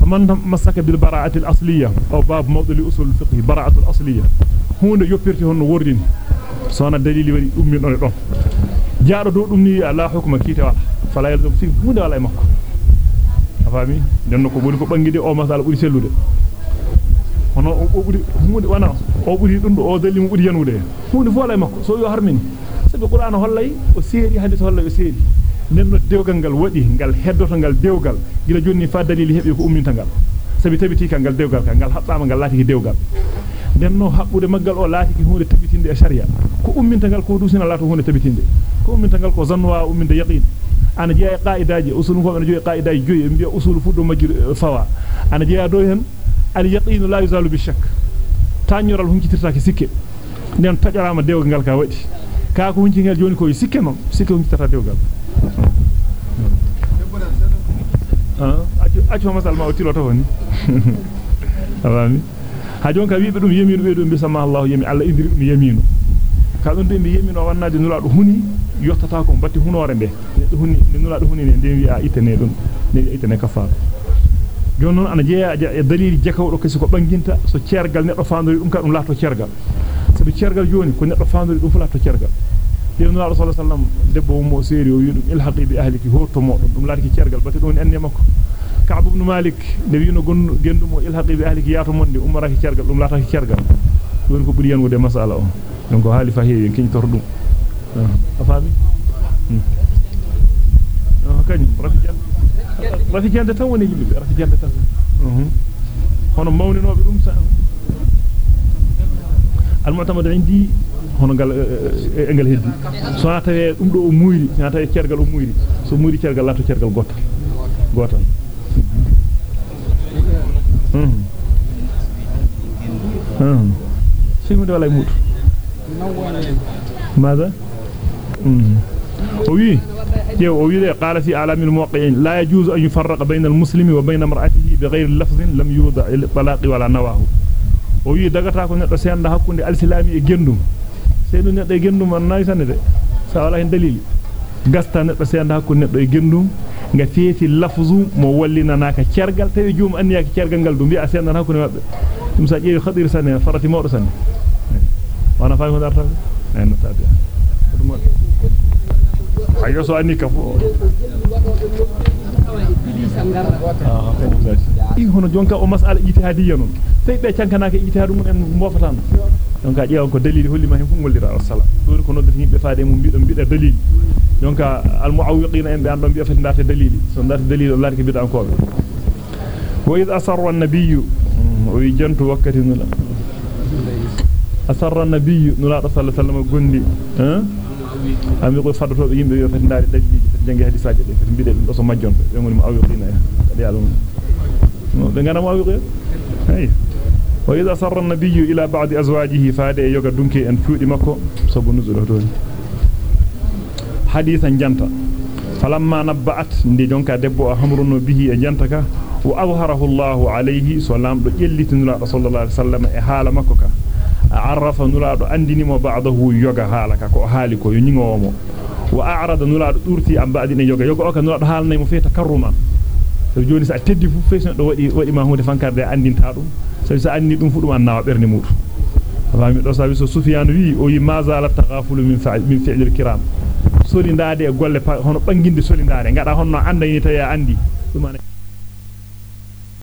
فمن مسك بالبراعة الأصلية أو باب موضوع لأصول الفقه براعة الأصلية. هنا يبرتهن وردين. Sona dalili wari ummi don don jaado do dum ni ala hukma kita wala fala yalzum fi hunde wala e makko afami nenno ko boni ko bangide o masala buri sellude hono o buri hunde wana o buri dum do o dalili mo buri yanude hunde fu wala e makko so yo harmini sabi qur'an hollay o seeri hadith hollay o seeri nenno dewgal gal wadi gal heddoto gal dewgal gila jonni fa dalili hebi ko umminta gal sabi tabiti kan gal dewgal kan gal habbama gal lati dewgal denno habbude maggal o laati ki hunde tabitinde e sharia ko umminta gal ko dusina laato hunde tabitinde ko umminta gal ko zanwa umminde yaqin ana jeya qaidaji usul ko ana jeya qaidaji joyi mbiya usul fu do majjir fawa ana jeya do hen al yaqin la yuzalu bi shakk tanyoral hunkitirtaake sikke nen tajarama dewgal gal ka wadi ka ko hunci ngel joni ko sikke non sikke hunkitata dewgal ah aju aju masal ma o tiloto woni awami ha jonka wiibe dum yeminu be dum bi sama Allah yemi Allah indiri dum yeminu ka dum be yemino wannade nula do huni yottata ko batti hunore be neddo huni nula do huni ne de wi a itene dum ne itene kafara jonnon ana jeya e dalili jakawdo kasi ko banginta so cergal neddo faandori dum ka dum laato cergal sabi cergal joni ko neddo faandori dum fu laato cergal yenu Allah sallallahu alaihi wasallam debbo mo seeri o wi dum ilhaqi bi ahliki horto modon dum laati cergal batti don enne makko Gonno gendumo ilhaqi bi ahliki yaato monde umara ki cergal dum laata ki cergal don ko buri yanude masala o donc ko haali fa heewi kin tor dum afami ah kany rafi jande rafi jande tan woni yimbe rafi jande tan hono mawninobe dum sa al-mu'tamad indi hono gal engal heddi so na tawe dum do o muyri na tawe cergal o muyri so muyri cergal lato cergal gotal gotal هم هم هم هم هم هم هم هم هم هم لا يجوز أن يفرق بين المسلم وبين امرأته بغير لفظ لم يوضع الطلاق ولا نواه وي دغتا كو نيتو سيندا حكوندي الاسلامي گندوم سينو نيتو گندوم ناي سانيده سا ولا دليل gasta neddo senda hakkunde neddo e gendum nga feeti lafzu mo wallina naka cergal tawi joom anniyaki cergal gal dum bi'a senda hakkunde mabbe dum sa jeewi khadir sanne farati mawdo sanne wana fay ko darta en tabi'a ayo so anni ka fu i hono jonka o mas'ala ijtihadiyya non sey be cankanaaka ijtihadu mun en mofatan donc a jeewon ko dalili holli ma hen fu ngollira wasala don ko noddata yimbe faade mum bido bida dalili donc al muawwiqina en be andon bi fati ndarte dalili so ndarte dalili o laati bida anko wa id asarra an-nabiy wi jantu wakkati nula asarra an-nabiy nula sallallahu alaihi wasallam gondi ami ko faddoto yimbe yo fati ndari dalili fati jangi hadisaaje de fati bide dum so majjonbe be ngoni muawwiqina kadi yalon no be ngana muawwiqina hey وإذا سر النبي إلى بعض أزواجه فاد يوغا دونكي أن فودي مكو سبو نزول دون حديثا جنتا فلما نبأت ندي جونكا دبو أمرن به جنتك وأظهره الله عليه سلام دو جلت نلا رسول الله صلى الله عليه وسلم حال مكو كا عرف نلا دو أندني مو بعضه يوغا حالك كو حالي كو ينيغومو وأعرض نلا دو دورتي أم بعد يوغا يوغا أوكا نلا دو حالنا مو في تكرما joni sa teddi fu feesno do wadi wadi ma hunde fankarde andinta dum sabi sa anni dum fu dum annawa berne mudu fami do sabi so sufyan wi o yi mazala taghafulu min fa'il min fi'l al-kiram soli ndade e golle hono banginde soli ndade ngada honno anda ni taya andi dum